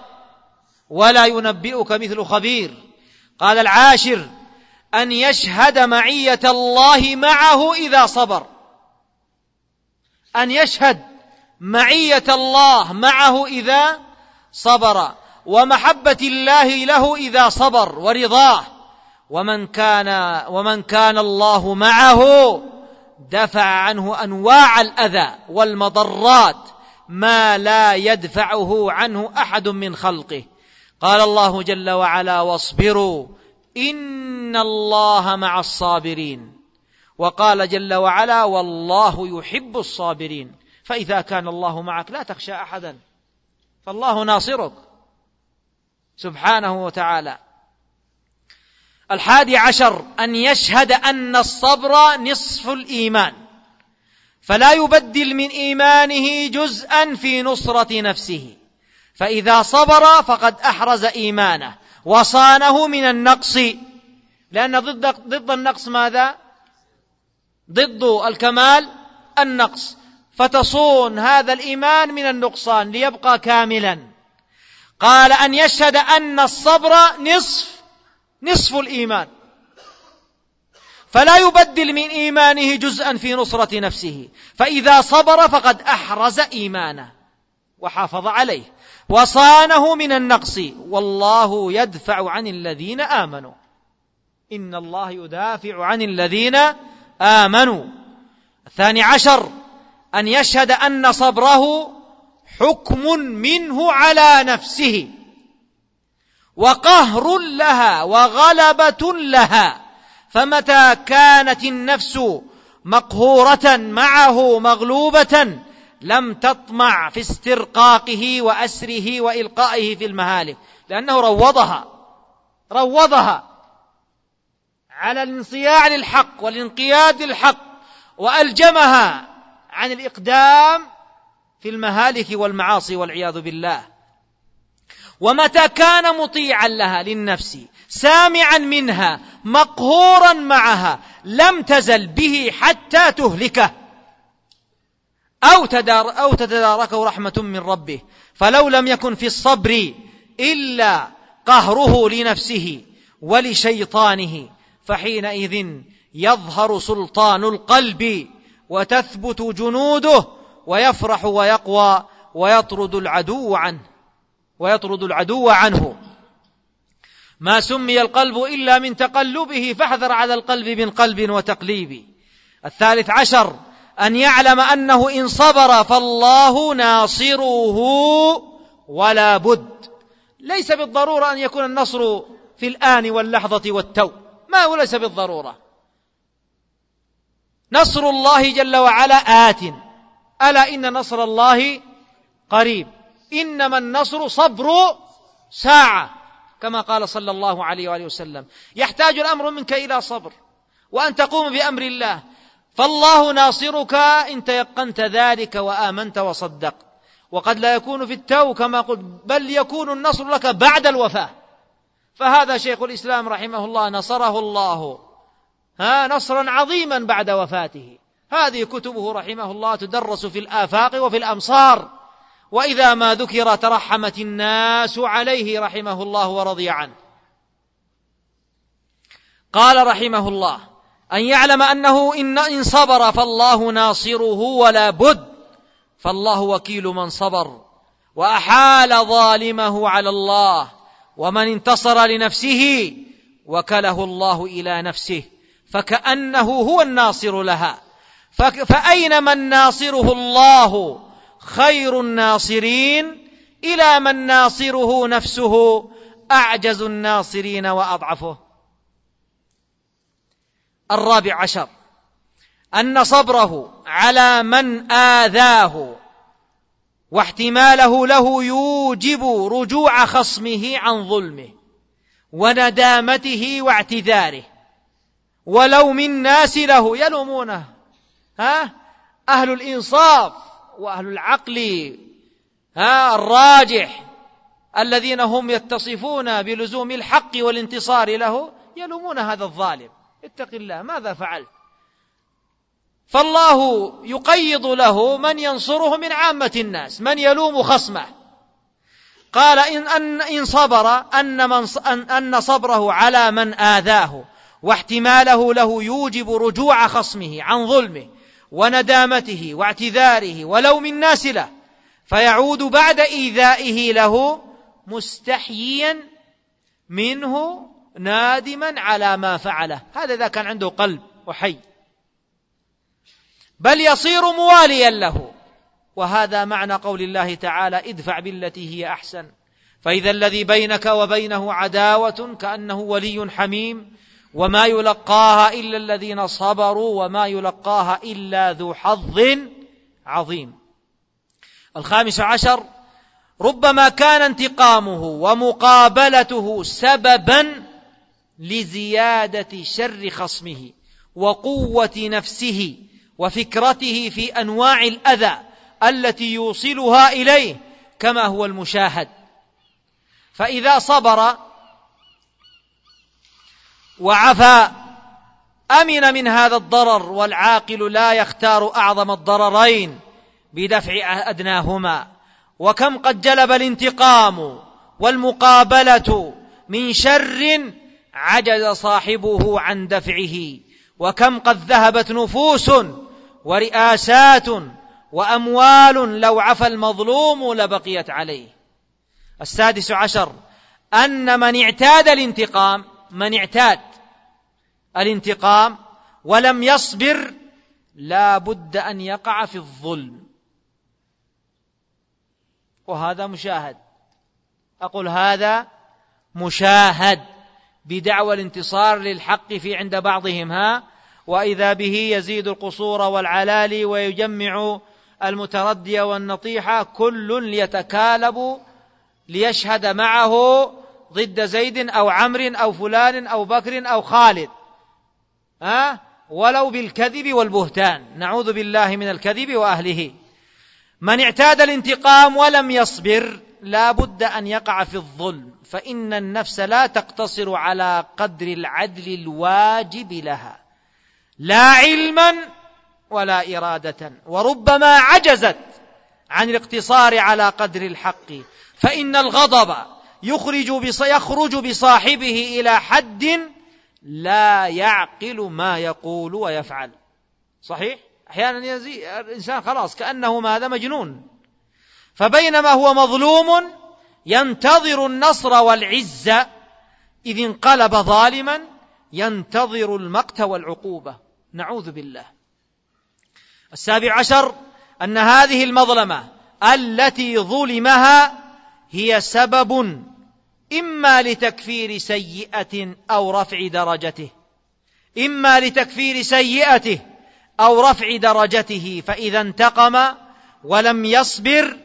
ولا ينبئك مثل خبير. قال العاشر أن يشهد معية الله معه إذا صبر. أن يشهد معية الله معه إذا صبر. ومحبة الله له إذا صبر ورضاه. ومن كان ومن كان الله معه دفع عنه أنواع الأذى والمضرات ما لا يدفعه عنه أحد من خلقه. قال الله جل وعلا واصبروا إن الله مع الصابرين. وقال جل وعلا والله يحب الصابرين. فإذا كان الله معك لا تخشى أحدا فالله ناصرك سبحانه وتعالى. الحادي عشر أن يشهد أن الصبر نصف الإيمان. فلا يبدل من إيمانه جزءا في نصرة نفسه. فإذا صبر فقد أحرز إيمانه وصانه من النقص. لأن ضد ضد النقص ماذا؟ ضد الكمال النقص. فتصون هذا الإيمان من النقصان ليبقى كاملا. قال أن يشهد أن الصبر نصف نصف الإيمان. فلا يبدل من إيمانه جزءا في نصرة نفسه. فإذا صبر فقد أحرز إيمانه وحافظ عليه. وصانه من النقص. والله يدفع عن الذين آمنوا. إن الله يدافع عن الذين آمنوا. الثاني عشر. أن يشهد أن صبره حكم منه على نفسه. وقهر لها وغلبة لها فمتى كانت النفس مقهورة معه مغلوبة لم تطمع في استرقاقه وأسره وإلقائه في المهالك لأنه روضها روضها على الانصياع للحق والانقياد للحق وألجمها عن الإقدام في المهالك والمعاصي والعياذ بالله. ومتى كان مطيعا لها للنفس سامعا منها مقهورا معها لم تزل به حتى تهلكه. أو, تدار أو تتداركه رحمة من ربه. فلو لم يكن في الصبر إلا قهره لنفسه ولشيطانه فحينئذ يظهر سلطان القلب وتثبت جنوده ويفرح ويقوى ويطرد العدو عنه. ويطرد العدو عنه. ما سمي القلب إلا من تقلبه فاحذر على القلب من قلب وتقليب. الثالث عشر أن يعلم أنه إن صبر فالله ناصره ولا بد. ليس بالضرورة أن يكون النصر في الآن واللحظة والتو. ما هو ليس بالضرورة؟ نصر الله جل وعلا آت. ألا إن نصر الله قريب. إنما النصر صبر ساعة كما قال صلى الله عليه وآله وسلم. يحتاج الأمر منك إلى صبر وأن تقوم بأمر الله. فالله ناصرك إن تيقنت ذلك وآمنت وصدقت وقد لا يكون في التو كما قلت بل يكون النصر لك بعد الوفاة. فهذا شيخ الإسلام رحمه الله نصره الله ها نصرا عظيما بعد وفاته. هذه كتبه رحمه الله تدرس في الآفاق وفي الأمصار. وإذا ما ذكر ترحمت الناس عليه رحمه الله ورضي عنه. قال رحمه الله أن يعلم أنه إن إن صبر فالله ناصره ولا بد فالله وكيل من صبر وأحال ظالمه على الله ومن انتصر لنفسه وكله الله إلى نفسه فكأنه هو الناصر لها. فأين من ناصره الله؟ خير الناصرين إلى من ناصره نفسه أعجز الناصرين وأضعفه. الرابع عشر. أن صبره على من آذاه واحتماله له يوجب رجوع خصمه عن ظلمه وندامته واعتذاره. ولوم الناس له يلومونه. ها؟ أهل الإنصاف. وأهل العقل ها الراجح الذين هم يتصفون بلزوم الحق والانتصار له يلومون هذا الظالم. اتق الله ماذا فعلت؟ فالله يقيض له من ينصره من عامة الناس من يلوم خصمه. قال إن, أن, إن صبر أن, من أن صبره على من آذاه واحتماله له يوجب رجوع خصمه عن ظلمه. وندامته واعتذاره ولوم الناس له فيعود بعد إيذائه له مستحيا منه نادما على ما فعله. هذا إذا كان عنده قلب وحي. بل يصير مواليا له. وهذا معنى قول الله تعالى ادفع بالتي هي أحسن. فإذا الذي بينك وبينه عداوة كأنه ولي حميم وما يلقاها إلا الذين صبروا وما يلقاها إلا ذو حظ عظيم. الخامس عشر ربما كان انتقامه ومقابلته سببا لزيادة شر خصمه وقوة نفسه وفكرته في أنواع الأذى التي يوصلها إليه كما هو المشاهد. فإذا صبر وعفا أمن من هذا الضرر والعاقل لا يختار أعظم الضررين بدفع أدناهما. وكم قد جلب الانتقام والمقابلة من شر عجز صاحبه عن دفعه. وكم قد ذهبت نفوس ورئاسات وأموال لو عفى المظلوم لبقيت عليه. السادس عشر أن من اعتاد الانتقام من اعتاد الانتقام ولم يصبر لا بد أن يقع في الظلم. وهذا مشاهد. أقول هذا مشاهد بدعوى الانتصار للحق في عند بعضهم ها؟ وإذا به يزيد القصور والعلالي ويجمع المتردي والنطيحة كل ليتكالب ليشهد معه ضد زيد أو عمرو أو فلان أو بكر أو خالد. ها؟ ولو بالكذب والبهتان. نعوذ بالله من الكذب وأهله. من اعتاد الانتقام ولم يصبر لا بد أن يقع في الظلم. فإن النفس لا تقتصر على قدر العدل الواجب لها. لا علما ولا إرادة. وربما عجزت عن الاقتصار على قدر الحق. فإن الغضب يخرج يخرج بصاحبه إلى حد لا يعقل ما يقول ويفعل. صحيح؟ أحيانا يزي الإنسان خلاص كأنه ماذا؟ مجنون. فبينما هو مظلوم ينتظر النصر والعزه إذ انقلب ظالما ينتظر المقت والعقوبة. نعوذ بالله. السابع عشر أن هذه المظلمة التي ظلمها هي سبب إما لتكفير سيئة أو رفع درجته. إما لتكفير سيئته أو رفع درجته فإذا انتقم ولم يصبر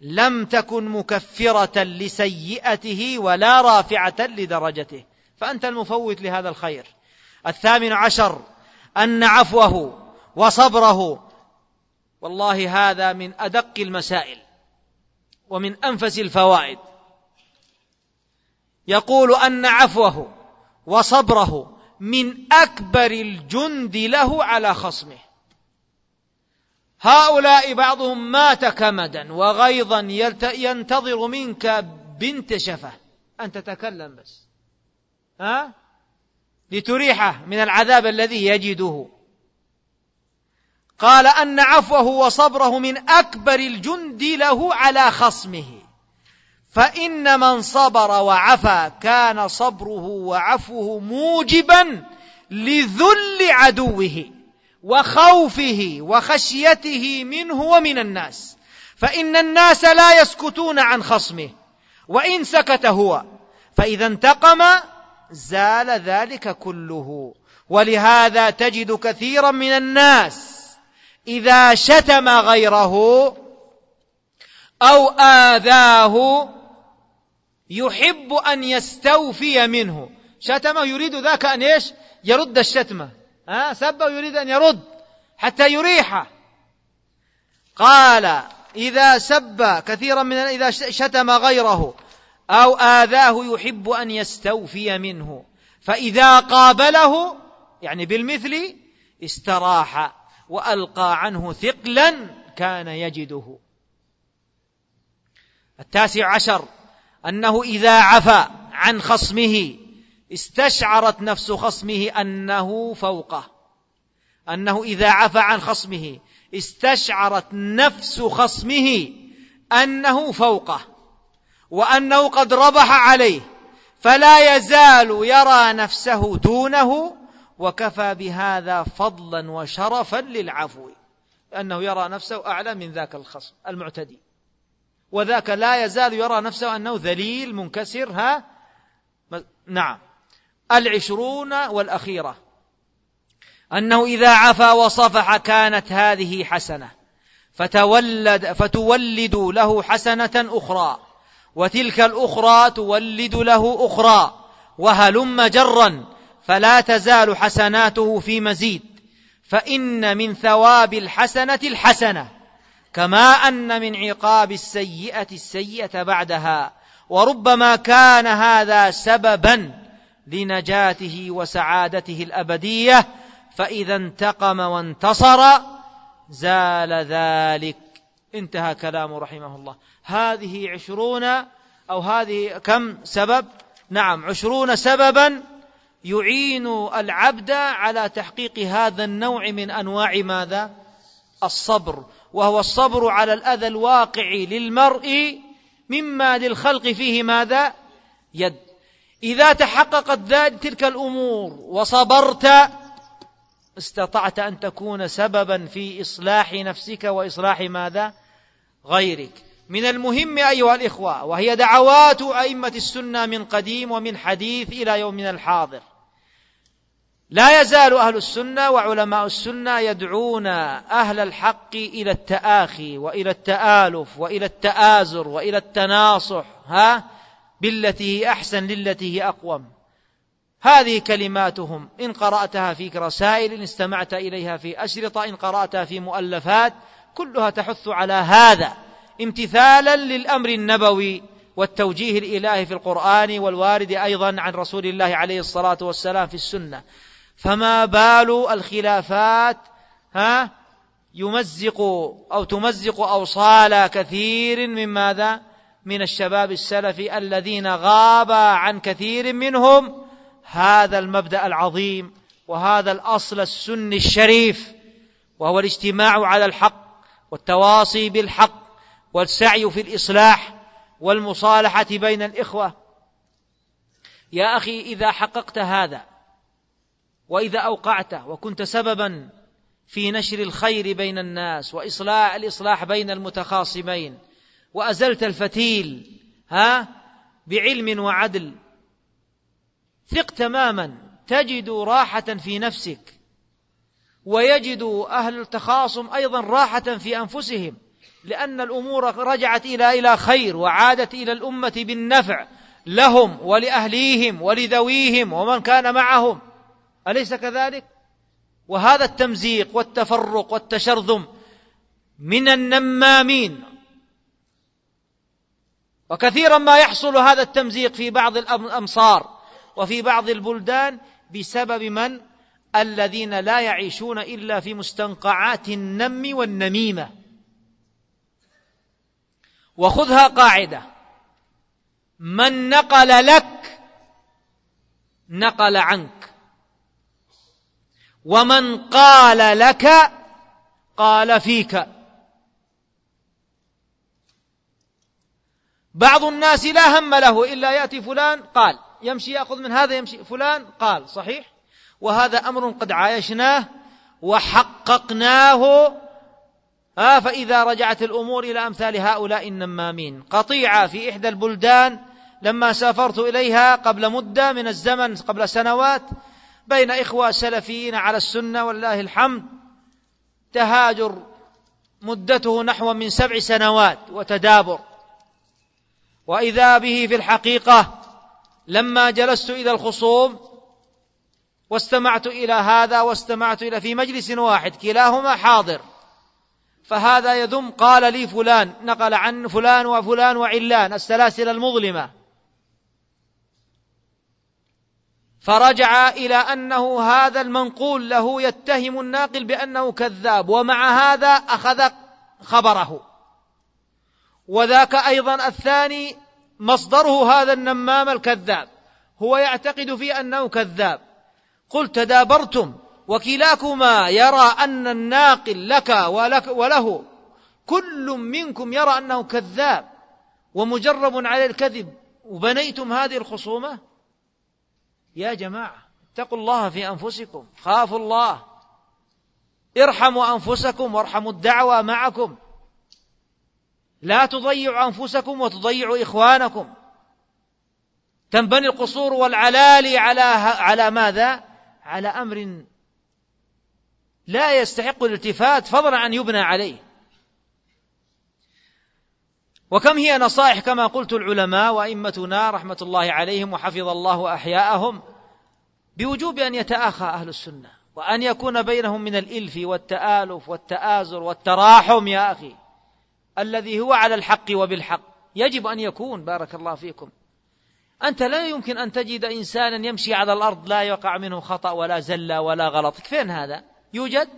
لم تكن مكفرة لسيئته ولا رافعة لدرجته. فأنت المفوت لهذا الخير. الثامن عشر أن عفوه وصبره. والله هذا من أدق المسائل ومن أنفس الفوائد. يقول أن عفوه وصبره من أكبر الجند له على خصمه. هؤلاء بعضهم مات كمدا وغيظا ينتظر منك بنت شفة أن تتكلم بس. ها؟ لتريحه من العذاب الذي يجده. قال أن عفوه وصبره من أكبر الجند له على خصمه. فإن من صبر وعفا كان صبره وعفوه موجبا لذل عدوه وخوفه وخشيته منه ومن الناس. فإن الناس لا يسكتون عن خصمه وإن سكت هو فإذا انتقم زال ذلك كله. ولهذا تجد كثيرا من الناس إذا شتم غيره أو آذاه يحب أن يستوفي منه. شتمه يريد ذاك أن إيش؟ يرد الشتمة ها؟ سبه يريد أن يرد حتى يريحه قال إذا سب كثيرا من إذا شتم غيره أو آذاه يحب أن يستوفي منه. فإذا قابله يعني بالمثل استراح وألقى عنه ثقلا كان يجده. التاسع عشر. أنه إذا عفى عن خصمه استشعرت نفس خصمه أنه فوقه. أنه إذا عفى عن خصمه استشعرت نفس خصمه أنه فوقه. وأنه قد ربح عليه فلا يزال يرى نفسه دونه وكفى بهذا فضلا وشرفا للعفو. أنه يرى نفسه أعلى من ذاك الخصم المعتدي. وذاك لا يزال يرى نفسه أنه ذليل منكسر ها؟ نعم. العشرون والأخيرة. أنه إذا عفا وصفح كانت هذه حسنة. فتولد فتولد له حسنة أخرى. وتلك الأخرى تولد له أخرى. وهلم جرا فلا تزال حسناته في مزيد. فإن من ثواب الحسنة الحسنة. كما أن من عقاب السيئة السيئة بعدها وربما كان هذا سببا لنجاته وسعادته الأبدية فإذا انتقم وانتصر زال ذلك. انتهى كلامه رحمه الله. هذه عشرون أو هذه كم سبب؟ نعم عشرون سببا يعين العبد على تحقيق هذا النوع من أنواع ماذا؟ الصبر. وهو الصبر على الأذى الواقع للمرء مما للخلق فيه ماذا؟ يد. إذا تحققت ذلك تلك الأمور وصبرت استطعت أن تكون سببا في إصلاح نفسك وإصلاح ماذا؟ غيرك. من المهم أيها الإخوة وهي دعوات أئمة السنة من قديم ومن حديث إلى يومنا الحاضر. لا يزال أهل السنة وعلماء السنة يدعون أهل الحق إلى التآخي وإلى التآلف وإلى التآزر وإلى التناصح ها؟ بالتي هي أحسن للتي هي أقوم. هذه كلماتهم. إن قرأتها في رسائل إن استمعت إليها في أشرطة إن قرأتها في مؤلفات كلها تحث على هذا امتثالا للأمر النبوي والتوجيه الإلهي في القرآن والوارد أيضا عن رسول الله عليه الصلاة والسلام في السنة. فما بال الخلافات ها يمزق أو تمزق أوصال كثير من ماذا؟ من الشباب السلفي الذين غاب عن كثير منهم هذا المبدأ العظيم وهذا الأصل السني الشريف وهو الاجتماع على الحق والتواصي بالحق والسعي في الإصلاح والمصالحة بين الإخوة. يا أخي إذا حققت هذا وإذا أوقعته وكنت سببا في نشر الخير بين الناس وإصلاح الإصلاح بين المتخاصمين وأزلت الفتيل ها بعلم وعدل. ثق تماما تجد راحة في نفسك ويجد أهل التخاصم أيضا راحة في أنفسهم لأن الأمور رجعت إلى إلى خير وعادت إلى الأمة بالنفع لهم ولأهليهم ولذويهم ومن كان معهم. أليس كذلك؟ وهذا التمزيق والتفرق والتشرذم من النمامين. وكثيرا ما يحصل هذا التمزيق في بعض الأمصار وفي بعض البلدان بسبب من؟ الذين لا يعيشون إلا في مستنقعات النم والنميمة. وخذها قاعدة. من نقل لك نقل عنك. ومن قال لك قال فيك. بعض الناس لا هم له إلا يأتي فلان قال يمشي يأخذ من هذا يمشي فلان قال صحيح؟ وهذا أمر قد عايشناه وحققناه ها فإذا رجعت الأمور إلى أمثال هؤلاء النمامين. قطيعة في إحدى البلدان لما سافرت إليها قبل مدة من الزمن قبل سنوات بين إخوة سلفيين على السنة ولله الحمد. تهاجر مدته نحو من سبع سنوات وتدابر. وإذا به في الحقيقة لما جلست إلى الخصوم واستمعت إلى هذا واستمعت إلى في مجلس واحد كلاهما حاضر. فهذا يذم قال لي فلان نقل عن فلان وفلان وعلان السلاسل المظلمة. فرجع إلى أنه هذا المنقول له يتهم الناقل بأنه كذاب ومع هذا أخذ خبره. وذاك أيضا الثاني مصدره هذا النمام الكذاب هو يعتقد في أنه كذاب. قل تدابرتم وكلاكما يرى أن الناقل لك ولك وله كل منكم يرى أنه كذاب ومجرب على الكذب. وبنيتم هذه الخصومة؟ يا جماعة اتقوا الله في أنفسكم خافوا الله ارحموا أنفسكم وارحموا الدعوة معكم. لا تضيعوا أنفسكم وتضيعوا إخوانكم. تنبني القصور والعلالي على على ماذا؟ على أمر لا يستحق الالتفات فضلا ان يبنى عليه. وكم هي نصائح كما قلت العلماء وأئمتنا رحمة الله عليهم وحفظ الله أحياءهم بوجوب أن يتآخى أهل السنة وأن يكون بينهم من الإلف والتآلف والتآزر والتراحم يا أخي الذي هو على الحق وبالحق يجب أن يكون بارك الله فيكم أنت لا يمكن أن تجد إنسانا يمشي على الأرض لا يقع منه خطأ ولا زله ولا غلط فين هذا؟ يوجد؟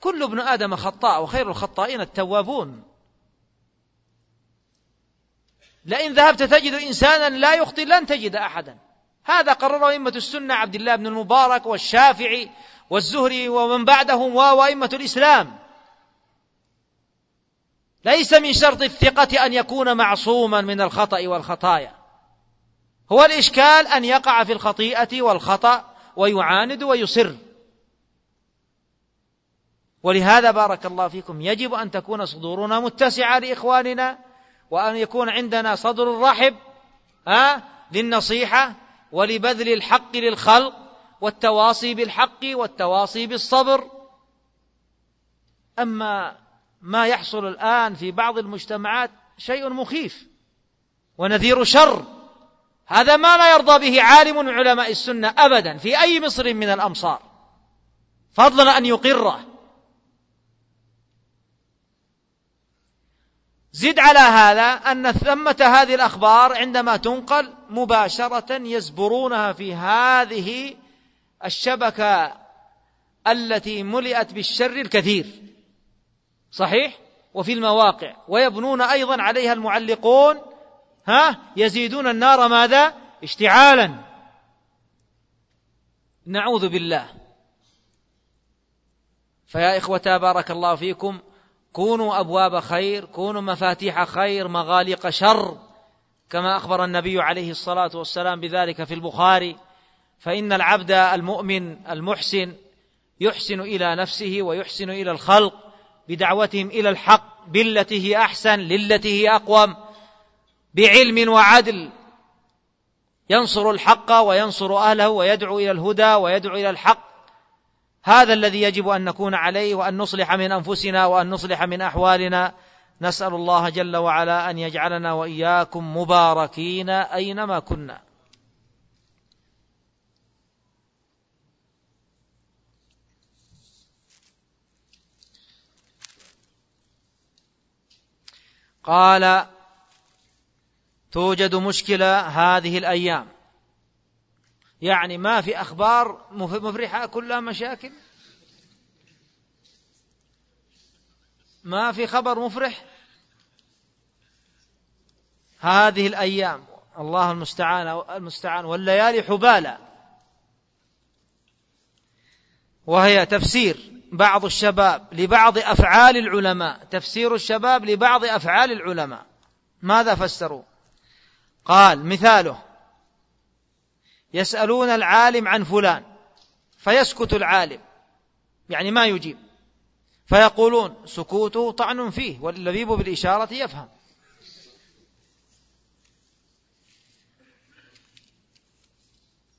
كل ابن آدم خطاء وخير الخطائين التوابون لئن ذهبت تجد إنسانا لا يخطئ لن تجد أحدا. هذا قرره أئمة السنة عبد الله بن المبارك والشافعي والزهري ومن بعدهم وائمه الإسلام. ليس من شرط الثقة أن يكون معصوما من الخطأ والخطايا. هو الإشكال أن يقع في الخطيئة والخطأ ويعاند ويصر. ولهذا بارك الله فيكم يجب أن تكون صدورنا متسعة لإخواننا وأن يكون عندنا صدر رحب ها للنصيحة ولبذل الحق للخلق والتواصي بالحق والتواصي بالصبر. أما ما يحصل الآن في بعض المجتمعات شيء مخيف ونذير شر. هذا ما لا يرضى به عالم من علماء السنة أبدا في أي مصر من الأمصار. فضلا أن يقره. زد على هذا أن ثمة هذه الأخبار عندما تنقل مباشرة يزبرونها في هذه الشبكة التي ملئت بالشر الكثير. صحيح؟ وفي المواقع. ويبنون أيضا عليها المعلقون. ها؟ يزيدون النار ماذا؟ اشتعالا. نعوذ بالله. فيا إخوة بارك الله فيكم. كونوا أبواب خير كونوا مفاتيح خير مغاليق شر. كما أخبر النبي عليه الصلاة والسلام بذلك في البخاري. فإن العبد المؤمن المحسن يحسن إلى نفسه ويحسن إلى الخلق بدعوتهم إلى الحق بالتي هي أحسن للتي هي أقوم. بعلم وعدل. ينصر الحق وينصر أهله ويدعو إلى الهدى ويدعو إلى الحق. هذا الذي يجب أن نكون عليه وأن نصلح من أنفسنا وأن نصلح من أحوالنا. نسأل الله جل وعلا أن يجعلنا وإياكم مباركين أينما كنا. قال توجد مشكلة هذه الأيام. يعني ما في أخبار مفرحة كلها مشاكل؟ ما في خبر مفرح؟ هذه الأيام الله المستعان المستعان والليالي حبالى وهي تفسير بعض الشباب لبعض أفعال العلماء تفسير الشباب لبعض أفعال العلماء. ماذا فسروا؟ قال مثاله يسألون العالم عن فلان فيسكت العالم يعني ما يجيب. فيقولون سكوته طعن فيه واللبيب بالإشارة يفهم.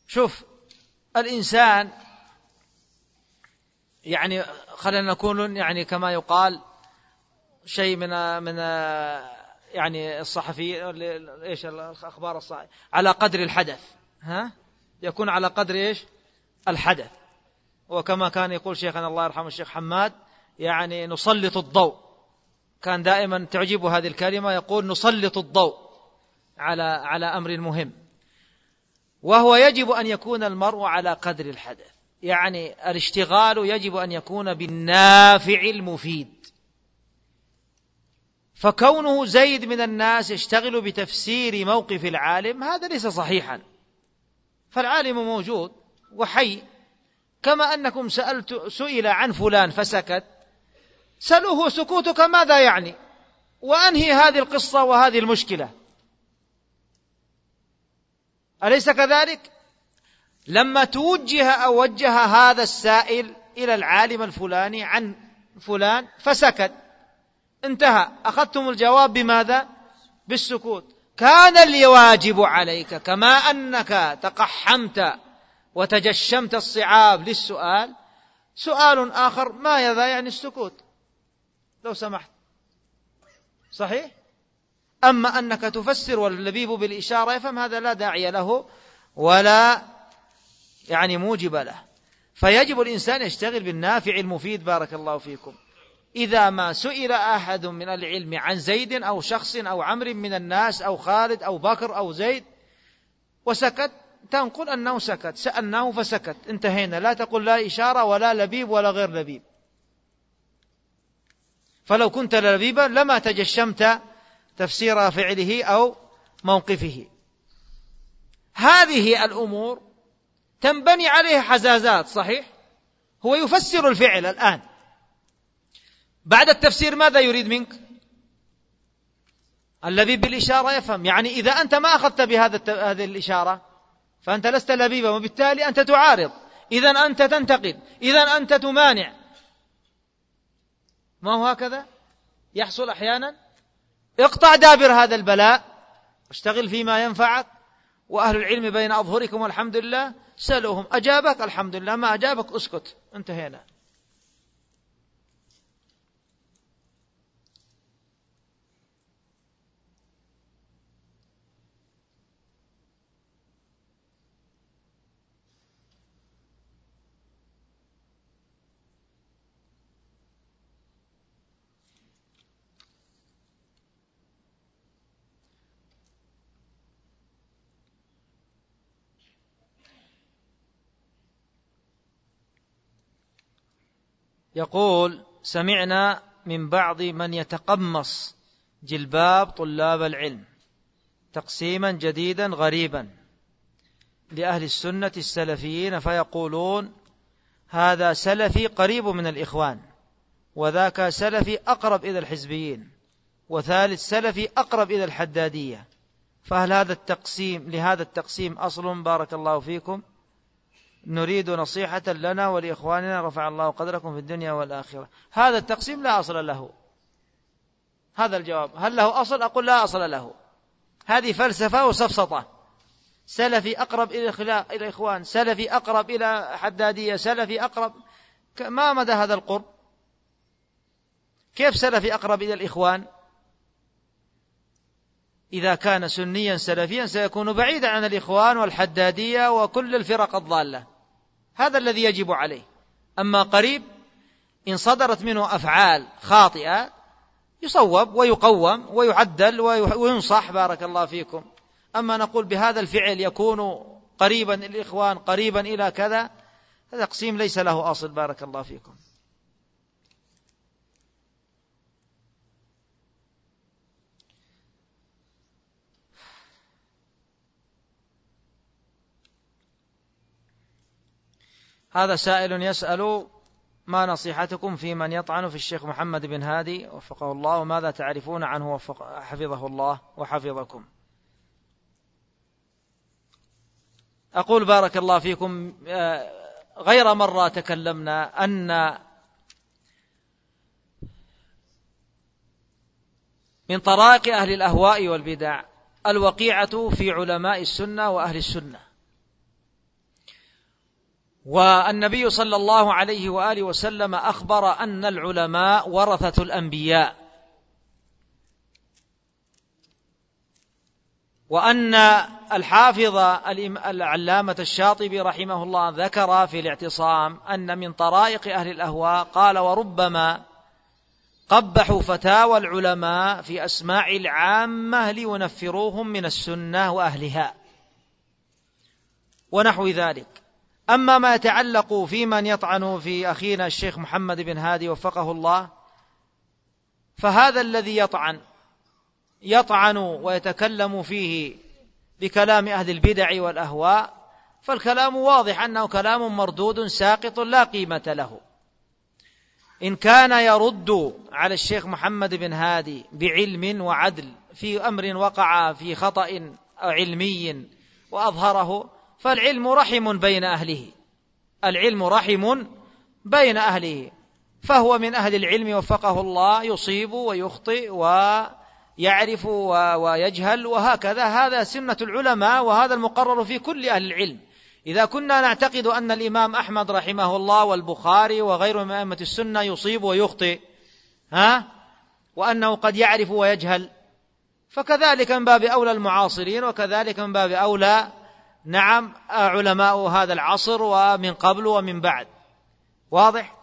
شوف الإنسان يعني خلينا نكون يعني كما يقال شيء من من يعني الصحفي إيش الأخبار الصحفي على قدر الحدث ها؟ يكون على قدر إيش؟ الحدث. وكما كان يقول شيخنا الله يرحمه الشيخ حماد يعني نسلط الضوء. كان دائما تعجبه هذه الكلمة يقول نسلط الضوء على على أمر مهم. وهو يجب أن يكون المرء على قدر الحدث. يعني الاشتغال يجب أن يكون بالنافع المفيد. فكونه زيد من الناس يشتغل بتفسير موقف العالم هذا ليس صحيحا. فالعالم موجود وحي. كما أنكم سألت سئل عن فلان فسكت. سلوه سكوتك ماذا يعني؟ وأنهي هذه القصة وهذه المشكلة. أليس كذلك؟ لما توجه أو وجه هذا السائل إلى العالم الفلاني عن فلان فسكت. انتهى. أخذتم الجواب بماذا؟ بالسكوت. كان الواجب عليك كما أنك تقحمت وتجشمت الصعاب للسؤال سؤال آخر ما يذا يعني السكوت؟ لو سمحت. صحيح؟ أما أنك تفسر واللبيب بالإشارة يفهم هذا لا داعي له ولا يعني موجب له. فيجب الإنسان يشتغل بالنافع المفيد بارك الله فيكم. إذا ما سئل أحد من العلم عن زيد أو شخص أو عمر من الناس أو خالد أو بكر أو زيد وسكت تنقل أنه سكت سألناه فسكت انتهينا لا تقل لا إشارة ولا لبيب ولا غير لبيب. فلو كنت لبيبا لما تجشمت تفسير فعله أو موقفه. هذه الأمور تنبني عليها حزازات صحيح؟ هو يفسر الفعل الآن. بعد التفسير ماذا يريد منك؟ الذي بالإشارة يفهم. يعني إذا أنت ما أخذت بهذا هذه الإشارة فأنت لست لبيبا وبالتالي أنت تعارض. إذا أنت تنتقد. إذا أنت تمانع. ما هو هكذا؟ يحصل أحيانا. اقطع دابر هذا البلاء. اشتغل فيما ينفعك. وأهل العلم بين أظهركم والحمد لله سألوهم أجابك؟ الحمد لله. ما أجابك اسكت. انتهينا. يقول سمعنا من بعض من يتقمص جلباب طلاب العلم تقسيما جديدا غريبا لأهل السنة السلفيين فيقولون هذا سلفي قريب من الإخوان وذاك سلفي أقرب إلى الحزبيين وثالث سلفي أقرب إلى الحدادية فهل هذا التقسيم لهذا التقسيم أصل بارك الله فيكم؟ نريد نصيحة لنا ولإخواننا رفع الله قدركم في الدنيا والآخرة. هذا التقسيم لا أصل له. هذا الجواب. هل له أصل؟ أقول لا أصل له. هذه فلسفة وسفسطة. سلفي أقرب إلى الإخوان سلفي أقرب إلى حدادية. سلفي أقرب. ما مدى هذا القرب؟ كيف سلفي أقرب إلى الإخوان؟ إذا كان سنيا سلفيا سيكون بعيدا عن الإخوان والحدادية وكل الفرق الضالة. هذا الذي يجب عليه. أما قريب إن صدرت منه أفعال خاطئة يصوب ويقوم ويعدل وينصح بارك الله فيكم. أما نقول بهذا الفعل يكون قريبا الإخوان قريبا إلى كذا هذا تقسيم ليس له أصل بارك الله فيكم. هذا سائل يسأل ما نصيحتكم في من يطعن في الشيخ محمد بن هادي وفقه الله وماذا تعرفون عنه وفق حفظه الله وحفظكم. أقول بارك الله فيكم آه، غير مرة تكلمنا أن من طرائق أهل الأهواء والبدع الوقيعة في علماء السنة وأهل السنة. والنبي صلى الله عليه وآله وسلم أخبر أن العلماء ورثة الأنبياء. وأن الحافظ العلامة الشاطبي رحمه الله ذكر في الاعتصام أن من طرائق أهل الأهواء قال وربما قبحوا فتاوى العلماء في أسماع العامة لينفروهم من السنة وأهلها. ونحو ذلك. أما ما يتعلق في من يطعن في أخينا الشيخ محمد بن هادي وفقه الله فهذا الذي يطعن يطعن ويتكلم فيه بكلام أهل البدع والأهواء فالكلام واضح أنه كلام مردود ساقط لا قيمة له. إن كان يرد على الشيخ محمد بن هادي بعلم وعدل في أمر وقع في خطأ علمي وأظهره فالعلم رحم بين أهله. العلم رحم بين أهله. فهو من أهل العلم وفقه الله يصيب ويخطئ ويعرف ويجهل وهكذا. هذا سنة العلماء وهذا المقرر في كل أهل العلم. إذا كنا نعتقد أن الإمام أحمد رحمه الله والبخاري وغيره من أئمة السنة يصيب ويخطئ ها؟ وأنه قد يعرف ويجهل فكذلك من باب أولى المعاصرين وكذلك من باب أولى نعم علماء هذا العصر ومن قبل ومن بعد. واضح؟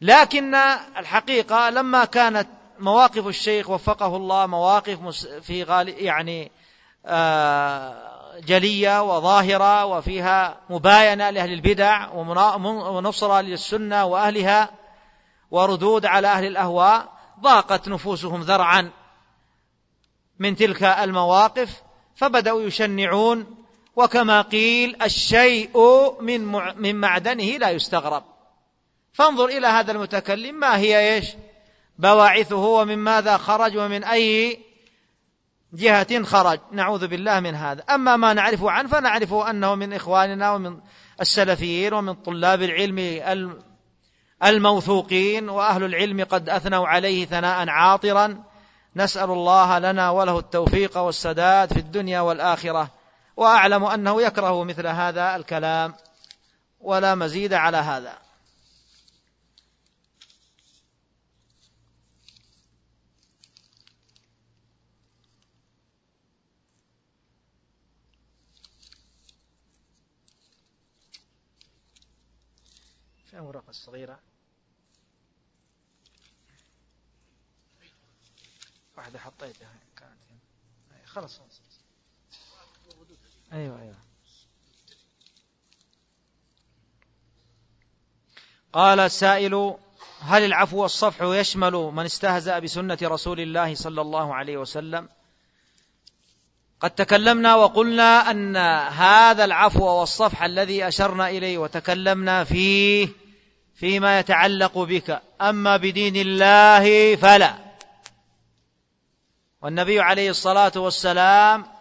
لكن الحقيقة لما كانت مواقف الشيخ وفقه الله مواقف في غالي يعني آه، جلية وظاهرة وفيها مباينة لأهل البدع ونصرة للسنة وأهلها وردود على أهل الأهواء ضاقت نفوسهم ذرعا من تلك المواقف فبدأوا يشنعون وكما قيل الشيء من من معدنه لا يستغرب. فانظر إلى هذا المتكلم ما هي إيش؟ بواعثه ومن ماذا خرج ومن أي جهة خرج. نعوذ بالله من هذا. أما ما نعرفه عنه فنعرفه أنه من إخواننا ومن السلفيين ومن طلاب العلم الموثوقين وأهل العلم قد أثنوا عليه ثناء عاطرا. نسأل الله لنا وله التوفيق والسداد في الدنيا والآخرة. وأعلم أنه يكره مثل هذا الكلام ولا مزيد على هذا. في أوراق الصغيرة؟ واحدة حطيتها كانت خلص أيوة أيوة. قال السائل هل العفو والصفح يشمل من استهزأ بسنة رسول الله صلى الله عليه وسلم؟ قد تكلمنا وقلنا أن هذا العفو والصفح الذي أشرنا إليه وتكلمنا فيه فيما يتعلق بك أما بدين الله فلا. والنبي عليه الصلاة والسلام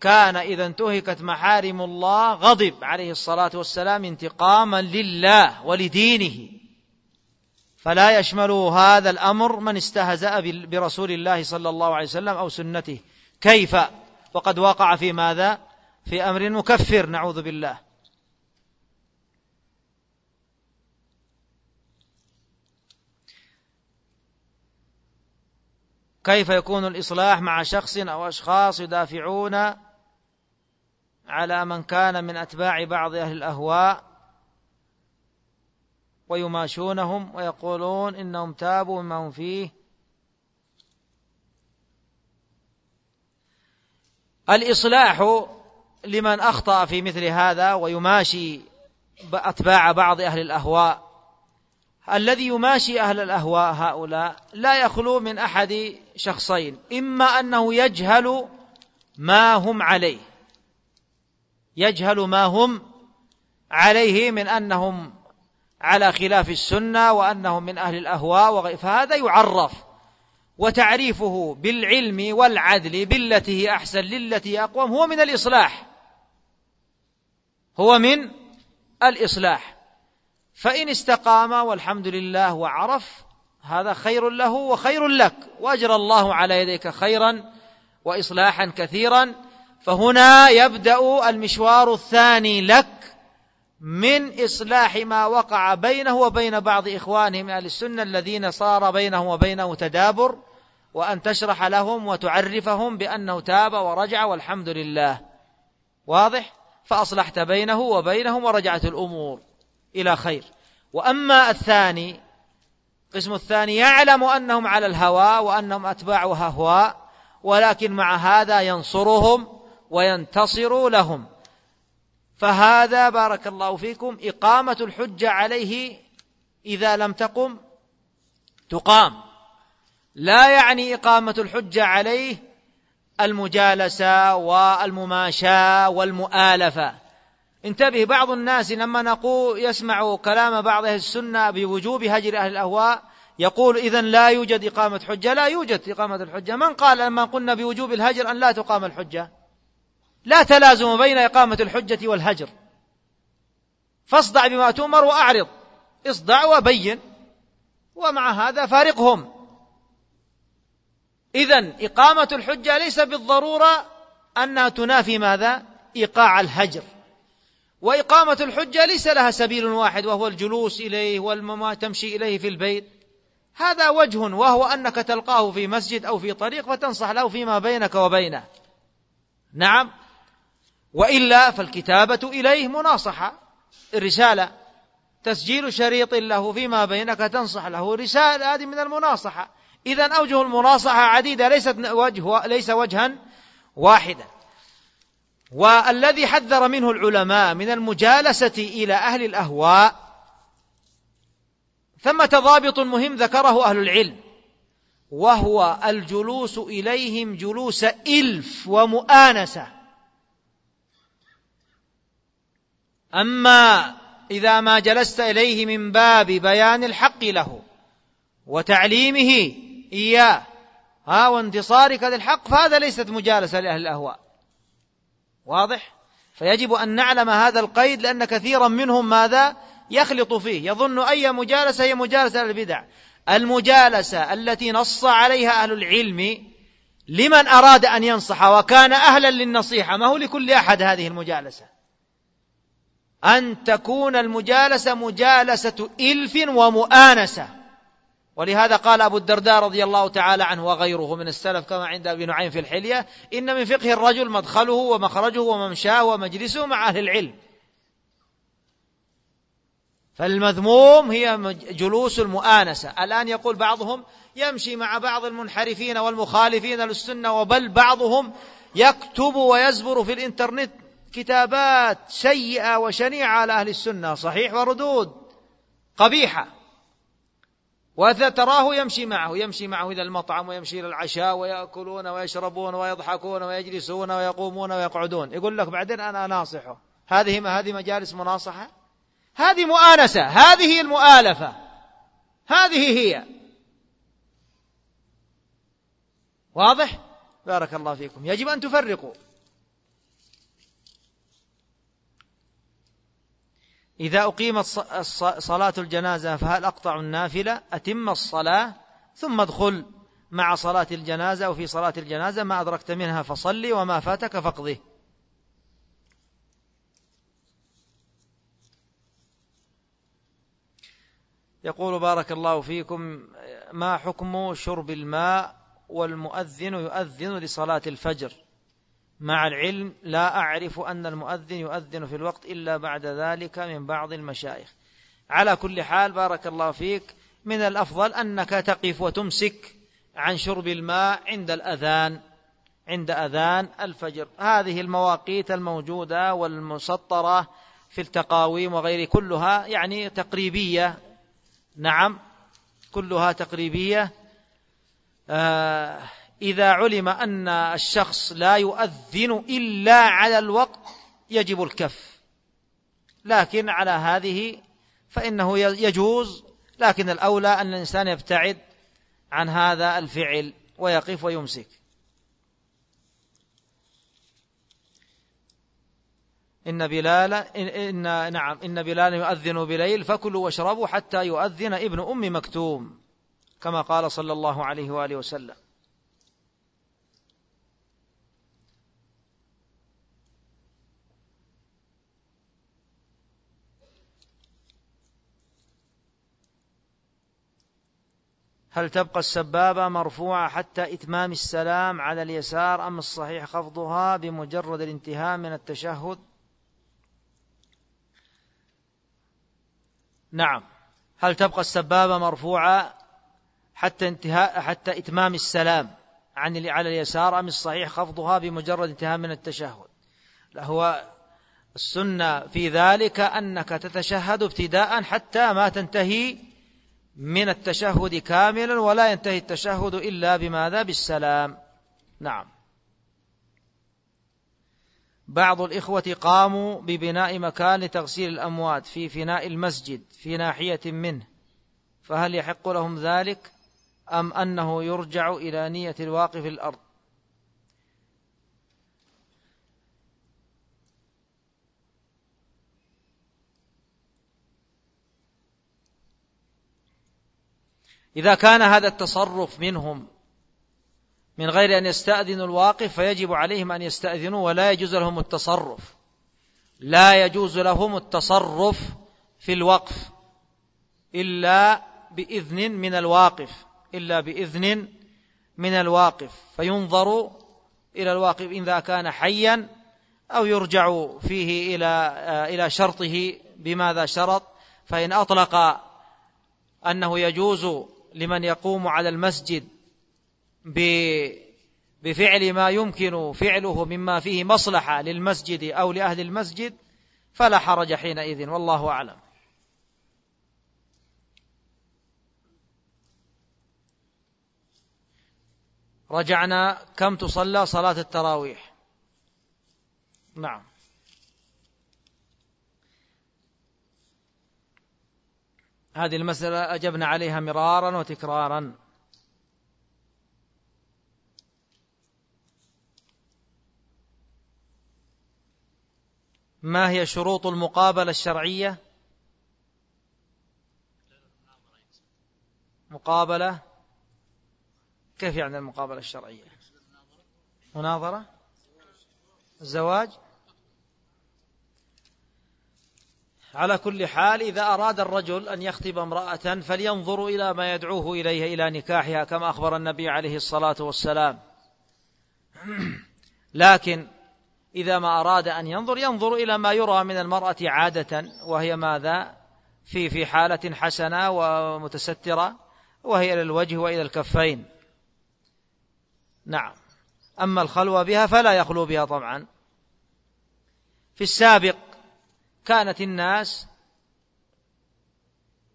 كان إذا انتهكت محارم الله غضب عليه الصلاة والسلام انتقاما لله ولدينه. فلا يشمل هذا الأمر من استهزأ برسول الله صلى الله عليه وسلم أو سنته. كيف؟ وقد وقع في ماذا؟ في أمر مكفر نعوذ بالله. كيف يكون الإصلاح مع شخص أو أشخاص يدافعون على من كان من أتباع بعض أهل الأهواء ويماشونهم ويقولون إنهم تابوا مما هم فيه. الإصلاح لمن أخطأ في مثل هذا ويماشي أتباع بعض أهل الأهواء. الذي يماشي أهل الأهواء هؤلاء لا يخلو من أحد شخصين إما أنه يجهل ما هم عليه يجهل ما هم عليه من أنهم على خلاف السنة وأنهم من أهل الأهواء فهذا يعرف. وتعريفه بالعلم والعدل بالتي هي أحسن للتي أقوم هو من الإصلاح. هو من الإصلاح. فإن استقام والحمد لله وعرف هذا خير له وخير لك. وأجرى الله على يديك خيرا وإصلاحا كثيرا. فهنا يبدأ المشوار الثاني لك من إصلاح ما وقع بينه وبين بعض إخوانه من أهل السنة الذين صار بينهم وبينه تدابر وأن تشرح لهم وتعرفهم بأنه تاب ورجع والحمد لله. واضح؟ فأصلحت بينه وبينهم ورجعت الأمور إلى خير. وأما الثاني القسم الثاني يعلم أنهم على الهوى وأنهم أتباع أهواء ولكن مع هذا ينصرهم وينتصر لهم. فهذا بارك الله فيكم إقامة الحجة عليه إذا لم تقم تقام. لا يعني إقامة الحجة عليه المجالسة والمماشاة والمؤالفة. انتبه بعض الناس لما نقول يسمع كلام بعض أهل السنة بوجوب هجر أهل الأهواء يقول إذا لا يوجد إقامة حجة. لا يوجد إقامة الحجة. من قال لما قلنا بوجوب الهجر أن لا تقام الحجة؟ لا تلازم بين إقامة الحجة والهجر. فاصدع بما تؤمر وأعرض. اصدع وبين. ومع هذا فارقهم. إذا إقامة الحجة ليس بالضرورة أنها تنافي ماذا؟ إيقاع الهجر. وإقامة الحجة ليس لها سبيل واحد وهو الجلوس إليه والمما تمشي إليه في البيت. هذا وجه وهو أنك تلقاه في مسجد أو في طريق فتنصح له فيما بينك وبينه. نعم. وإلا فالكتابة إليه مناصحة. الرسالة تسجيل شريط له فيما بينك تنصح له. رسالة هذه من المناصحة. إذا أوجه المناصحة عديدة ليست وجه ليس وجها واحدا. والذي حذر منه العلماء من المجالسة إلى أهل الأهواء ثمة ضابط مهم ذكره أهل العلم وهو الجلوس إليهم جلوس إلف ومؤانسة. أما إذا ما جلست إليه من باب بيان الحق له وتعليمه إياه ها وانتصارك للحق فهذا ليست مجالسة لأهل الأهواء. واضح؟ فيجب أن نعلم هذا القيد لأن كثيرا منهم ماذا؟ يخلط فيه يظن أي مجالسة هي مجالسة البدع المجالسة التي نص عليها أهل العلم لمن أراد أن ينصح وكان أهلا للنصيحة ما هو لكل أحد هذه المجالسة. أن تكون المجالسة مجالسة إلف ومؤانسة. ولهذا قال أبو الدرداء رضي الله تعالى عنه وغيره من السلف كما عند أبي نعيم في الحلية إن من فقه الرجل مدخله ومخرجه وممشاه ومجلسه مع أهل العلم. فالمذموم هي جلوس المؤانسة. الآن يقول بعضهم يمشي مع بعض المنحرفين والمخالفين للسنة وبل بعضهم يكتب ويزبر في الإنترنت كتابات سيئة وشنيعة على أهل السنة صحيح وردود قبيحة. وتراه يمشي معه يمشي معه إلى المطعم ويمشي إلى العشاء ويأكلون ويشربون ويضحكون ويجلسون ويقومون ويقعدون. يقول لك بعدين أنا ناصحه. هذه ما هذه مجالس مناصحة؟ هذه مؤانسة. هذه المؤالفة. هذه هي. واضح؟ بارك الله فيكم. يجب أن تفرقوا. إذا أقيمت صلاة الجنازة فهل أقطع النافلة؟ أتم الصلاة ثم ادخل مع صلاة الجنازة وفي صلاة الجنازة ما أدركت منها فصلي وما فاتك فاقضه. يقول بارك الله فيكم ما حكم شرب الماء والمؤذن يؤذن لصلاة الفجر؟ مع العلم لا أعرف أن المؤذن يؤذن في الوقت إلا بعد ذلك من بعض المشايخ. على كل حال بارك الله فيك. من الأفضل أنك تقف وتمسك عن شرب الماء عند الأذان عند أذان الفجر. هذه المواقيت الموجودة والمسطرة في التقاويم وغير كلها يعني تقريبية. نعم كلها تقريبية. آه إذا علم أن الشخص لا يؤذن إلا على الوقت يجب الكف. لكن على هذه فإنه يجوز. لكن الأولى أن الإنسان يبتعد عن هذا الفعل ويقف ويمسك. إن بلال إن, نعم إن بلال يؤذن بليل فكلوا واشربوا حتى يؤذن ابن أم مكتوم كما قال صلى الله عليه وآله وسلم. هل تبقى السبابة مرفوعة حتى إتمام السلام على اليسار أم الصحيح خفضها بمجرد الانتهاء من التشهد؟ نعم. هل تبقى السبابة مرفوعة حتى انتهاء حتى إتمام السلام عن على اليسار أم الصحيح خفضها بمجرد انتهاء من التشهد؟ هو السنة في ذلك أنك تتشهد ابتداء حتى ما تنتهي من التشهد كاملا ولا ينتهي التشهد إلا بماذا؟ بالسلام. نعم. بعض الإخوة قاموا ببناء مكان لتغسيل الأموات في فناء المسجد في ناحية منه. فهل يحق لهم ذلك أم أنه يرجع إلى نية الواقف الأرض؟ إذا كان هذا التصرف منهم من غير أن يستأذنوا الواقف فيجب عليهم أن يستأذنوا ولا يجوز لهم التصرف. لا يجوز لهم التصرف في الوقف إلا بإذن من الواقف إلا بإذن من الواقف. فينظر إلى الواقف إذا كان حيا أو يرجع فيه إلى إلى شرطه بماذا شرط. فإن أطلق أنه يجوز لمن يقوم على المسجد بفعل ما يمكن فعله مما فيه مصلحة للمسجد أو لأهل المسجد فلا حرج حينئذ والله أعلم. رجعنا كم تصلى صلاة التراويح؟ نعم. هذه المسألة أجبنا عليها مرارا وتكرارا. ما هي شروط المقابلة الشرعية؟ مقابلة. كيف يعني المقابلة الشرعية؟ مناظرة. الزواج على كل حال إذا أراد الرجل أن يخطب امرأة فلينظر إلى ما يدعوه إليه إلى نكاحها كما أخبر النبي عليه الصلاة والسلام. لكن إذا ما أراد أن ينظر ينظر إلى ما يرى من المرأة عادة وهي ماذا؟ في في حالة حسنة ومتسترة وهي إلى الوجه وإلى الكفين. نعم. أما الخلوة بها فلا يخلو بها طبعا. في السابق كانت الناس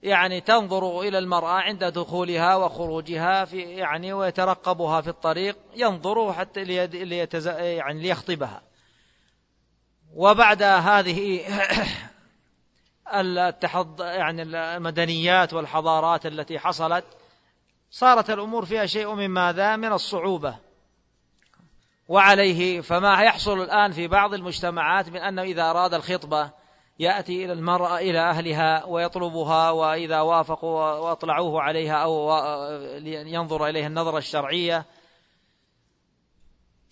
يعني تنظر إلى المرأة عند دخولها وخروجها في يعني ويترقبها في الطريق ينظر حتى ليتز... يعني ليخطبها. وبعد هذه التحض يعني المدنيات والحضارات التي حصلت صارت الأمور فيها شيء من ماذا من الصعوبة. وعليه فما يحصل الآن في بعض المجتمعات من أنه إذا أراد الخطبة يأتي إلى المرأة إلى أهلها ويطلبها وإذا وافقوا وأطلعوه عليها أو ينظر إليها النظرة الشرعية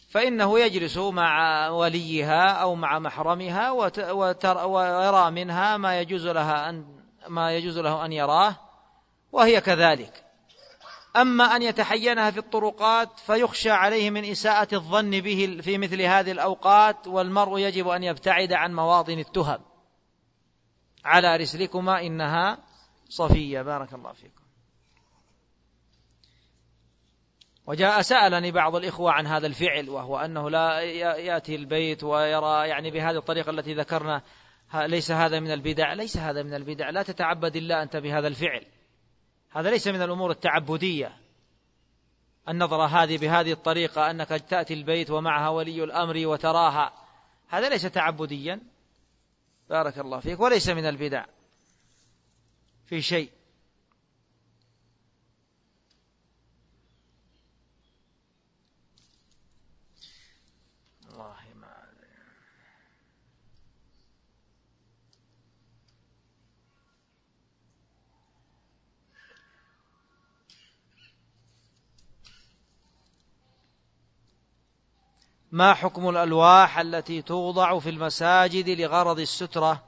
فإنه يجلس مع وليها أو مع محرمها ويرى منها ما يجوز لها أن ما يجوز له أن يراه وهي كذلك. أما أن يتحينها في الطرقات فيخشى عليه من إساءة الظن به في مثل هذه الأوقات والمرء يجب أن يبتعد عن مواطن التهم. على رسلكما إنها صفية. بارك الله فيكم. وجاء سألني بعض الإخوة عن هذا الفعل وهو أنه لا يأتي البيت ويرى يعني بهذه الطريقة التي ذكرنا ليس هذا من البدع. ليس هذا من البدع. لا تتعبد الله أنت بهذا الفعل. هذا ليس من الأمور التعبدية. النظرة هذه بهذه الطريقة أنك تأتي البيت ومعها ولي الأمر وتراها هذا ليس تعبديا. بارك الله فيك وليس من البدع في شيء. ما حكم الألواح التي توضع في المساجد لغرض السترة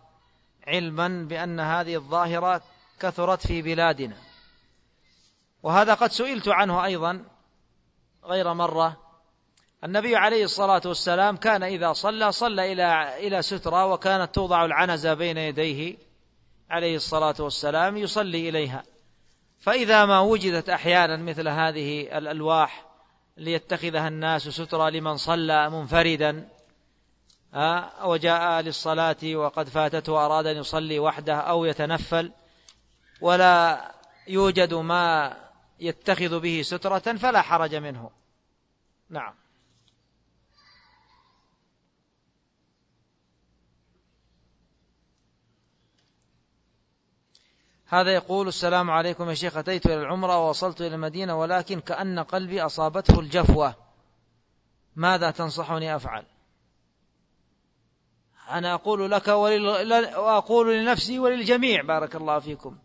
علما بأن هذه الظاهرة كثرت في بلادنا؟ وهذا قد سئلت عنه أيضا غير مرة. النبي عليه الصلاة والسلام كان إذا صلى صلى إلى إلى سترة وكانت توضع العنزة بين يديه عليه الصلاة والسلام يصلي إليها. فإذا ما وجدت أحيانا مثل هذه الألواح ليتخذها الناس سترى لمن صلى منفردا وجاء للصلاة وقد فاتته أراد أن يصلي وحده أو يتنفل ولا يوجد ما يتخذ به سترة فلا حرج منه. نعم. هذا يقول السلام عليكم يا شيخ أتيت إلى العمرة ووصلت إلى المدينة ولكن كأن قلبي أصابته الجفوة. ماذا تنصحني أفعل؟ أنا أقول لك ولل... وأقول لنفسي وللجميع بارك الله فيكم.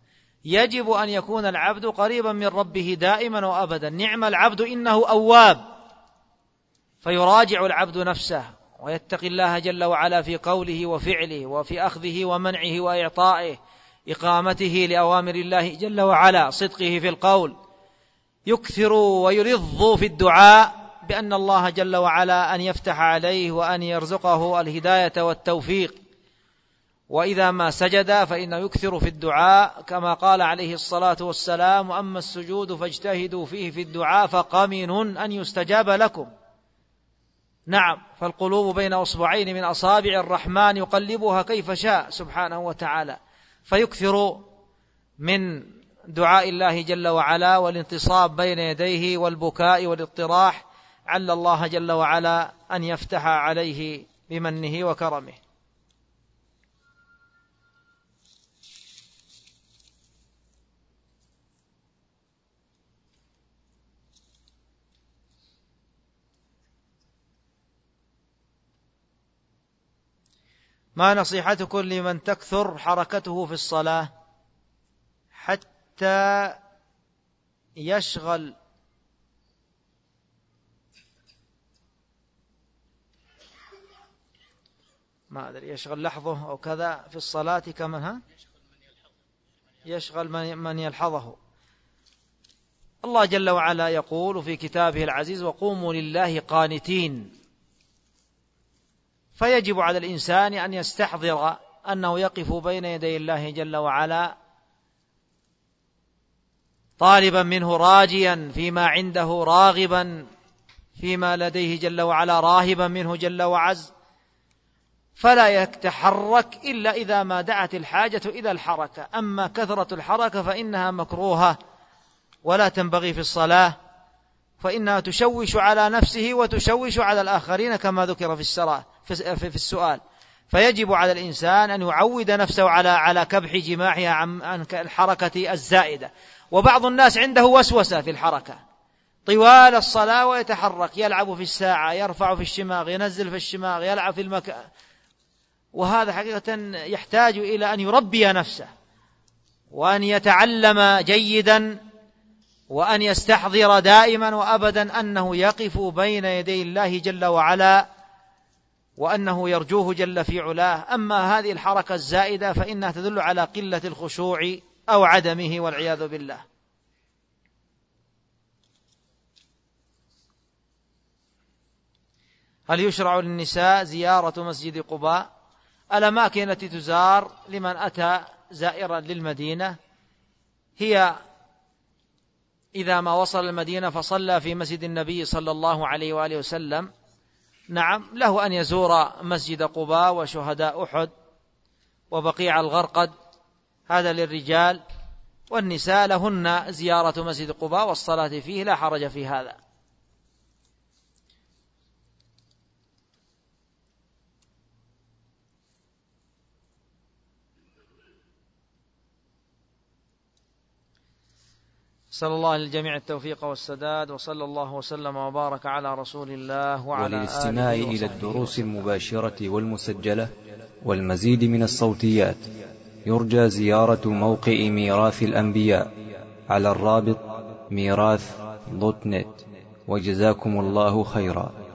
يجب أن يكون العبد قريبا من ربه دائما وأبدا. نعم العبد إنه أواب فيراجع العبد نفسه ويتقي الله جل وعلا في قوله وفعله وفي أخذه ومنعه وإعطائه. إقامته لأوامر الله جل وعلا صدقه في القول. يكثر ويلظ في الدعاء بأن الله جل وعلا أن يفتح عليه وأن يرزقه الهداية والتوفيق. وإذا ما سجد فإنه يكثر في الدعاء كما قال عليه الصلاة والسلام وأما السجود فاجتهدوا فيه في الدعاء فقمن أن يستجاب لكم. نعم فالقلوب بين أصبعين من أصابع الرحمن يقلبها كيف شاء سبحانه وتعالى. فيكثر من دعاء الله جل وعلا والانتصاب بين يديه والبكاء والاضطراح عل الله جل وعلا أن يفتح عليه بمنه وكرمه. ما نصيحتكم لمن تكثر حركته في الصلاة حتى يشغل ما أدري يشغل لحظه أو كذا في الصلاة كمن ها؟ يشغل من يلحظه. الله جل وعلا يقول في كتابه العزيز وقوموا لله قانتين. فيجب على الإنسان أن يستحضر أنه يقف بين يدي الله جل وعلا طالبا منه راجيا فيما عنده راغبا فيما لديه جل وعلا راهبا منه جل وعز. فلا يتحرك إلا إذا ما دعت الحاجة إلى الحركة. أما كثرة الحركة فإنها مكروهة ولا تنبغي في الصلاة فإنها تشوش على نفسه وتشوش على الآخرين كما ذكر في السراء في السؤال. فيجب على الإنسان أن يعود نفسه على على كبح جماعها عن الحركة الزائدة. وبعض الناس عنده وسوسة في الحركة. طوال الصلاة ويتحرك. يلعب في الساعة يرفع في الشماغ ينزل في الشماغ يلعب في المكان وهذا حقيقة يحتاج إلى أن يربي نفسه. وأن يتعلم جيدا. وأن يستحضر دائما وأبدا أنه يقف بين يدي الله جل وعلا وأنه يرجوه جل في علاه. أما هذه الحركة الزائدة فإنها تدل على قلة الخشوع أو عدمه والعياذ بالله. هل يشرع للنساء زيارة مسجد قباء؟ الأماكن التي تزار لمن أتى زائرا للمدينة. هي إذا ما وصل المدينة فصلى في مسجد النبي صلى الله عليه وآله وسلم. نعم له أن يزور مسجد قباء وشهداء أحد وبقيع الغرقد هذا للرجال والنساء لهن زيارة مسجد قباء والصلاة فيه لا حرج في هذا. صلى الله للجميع التوفيق والسداد وصلى الله وسلم وبارك على رسول الله وعلى وللاستماع آله إلى الدروس المباشرة والمسجلة والمزيد من الصوتيات. يرجى زيارة موقع ميراث الأنبياء على الرابط ميراث دوت نت. وجزاكم الله خيرا.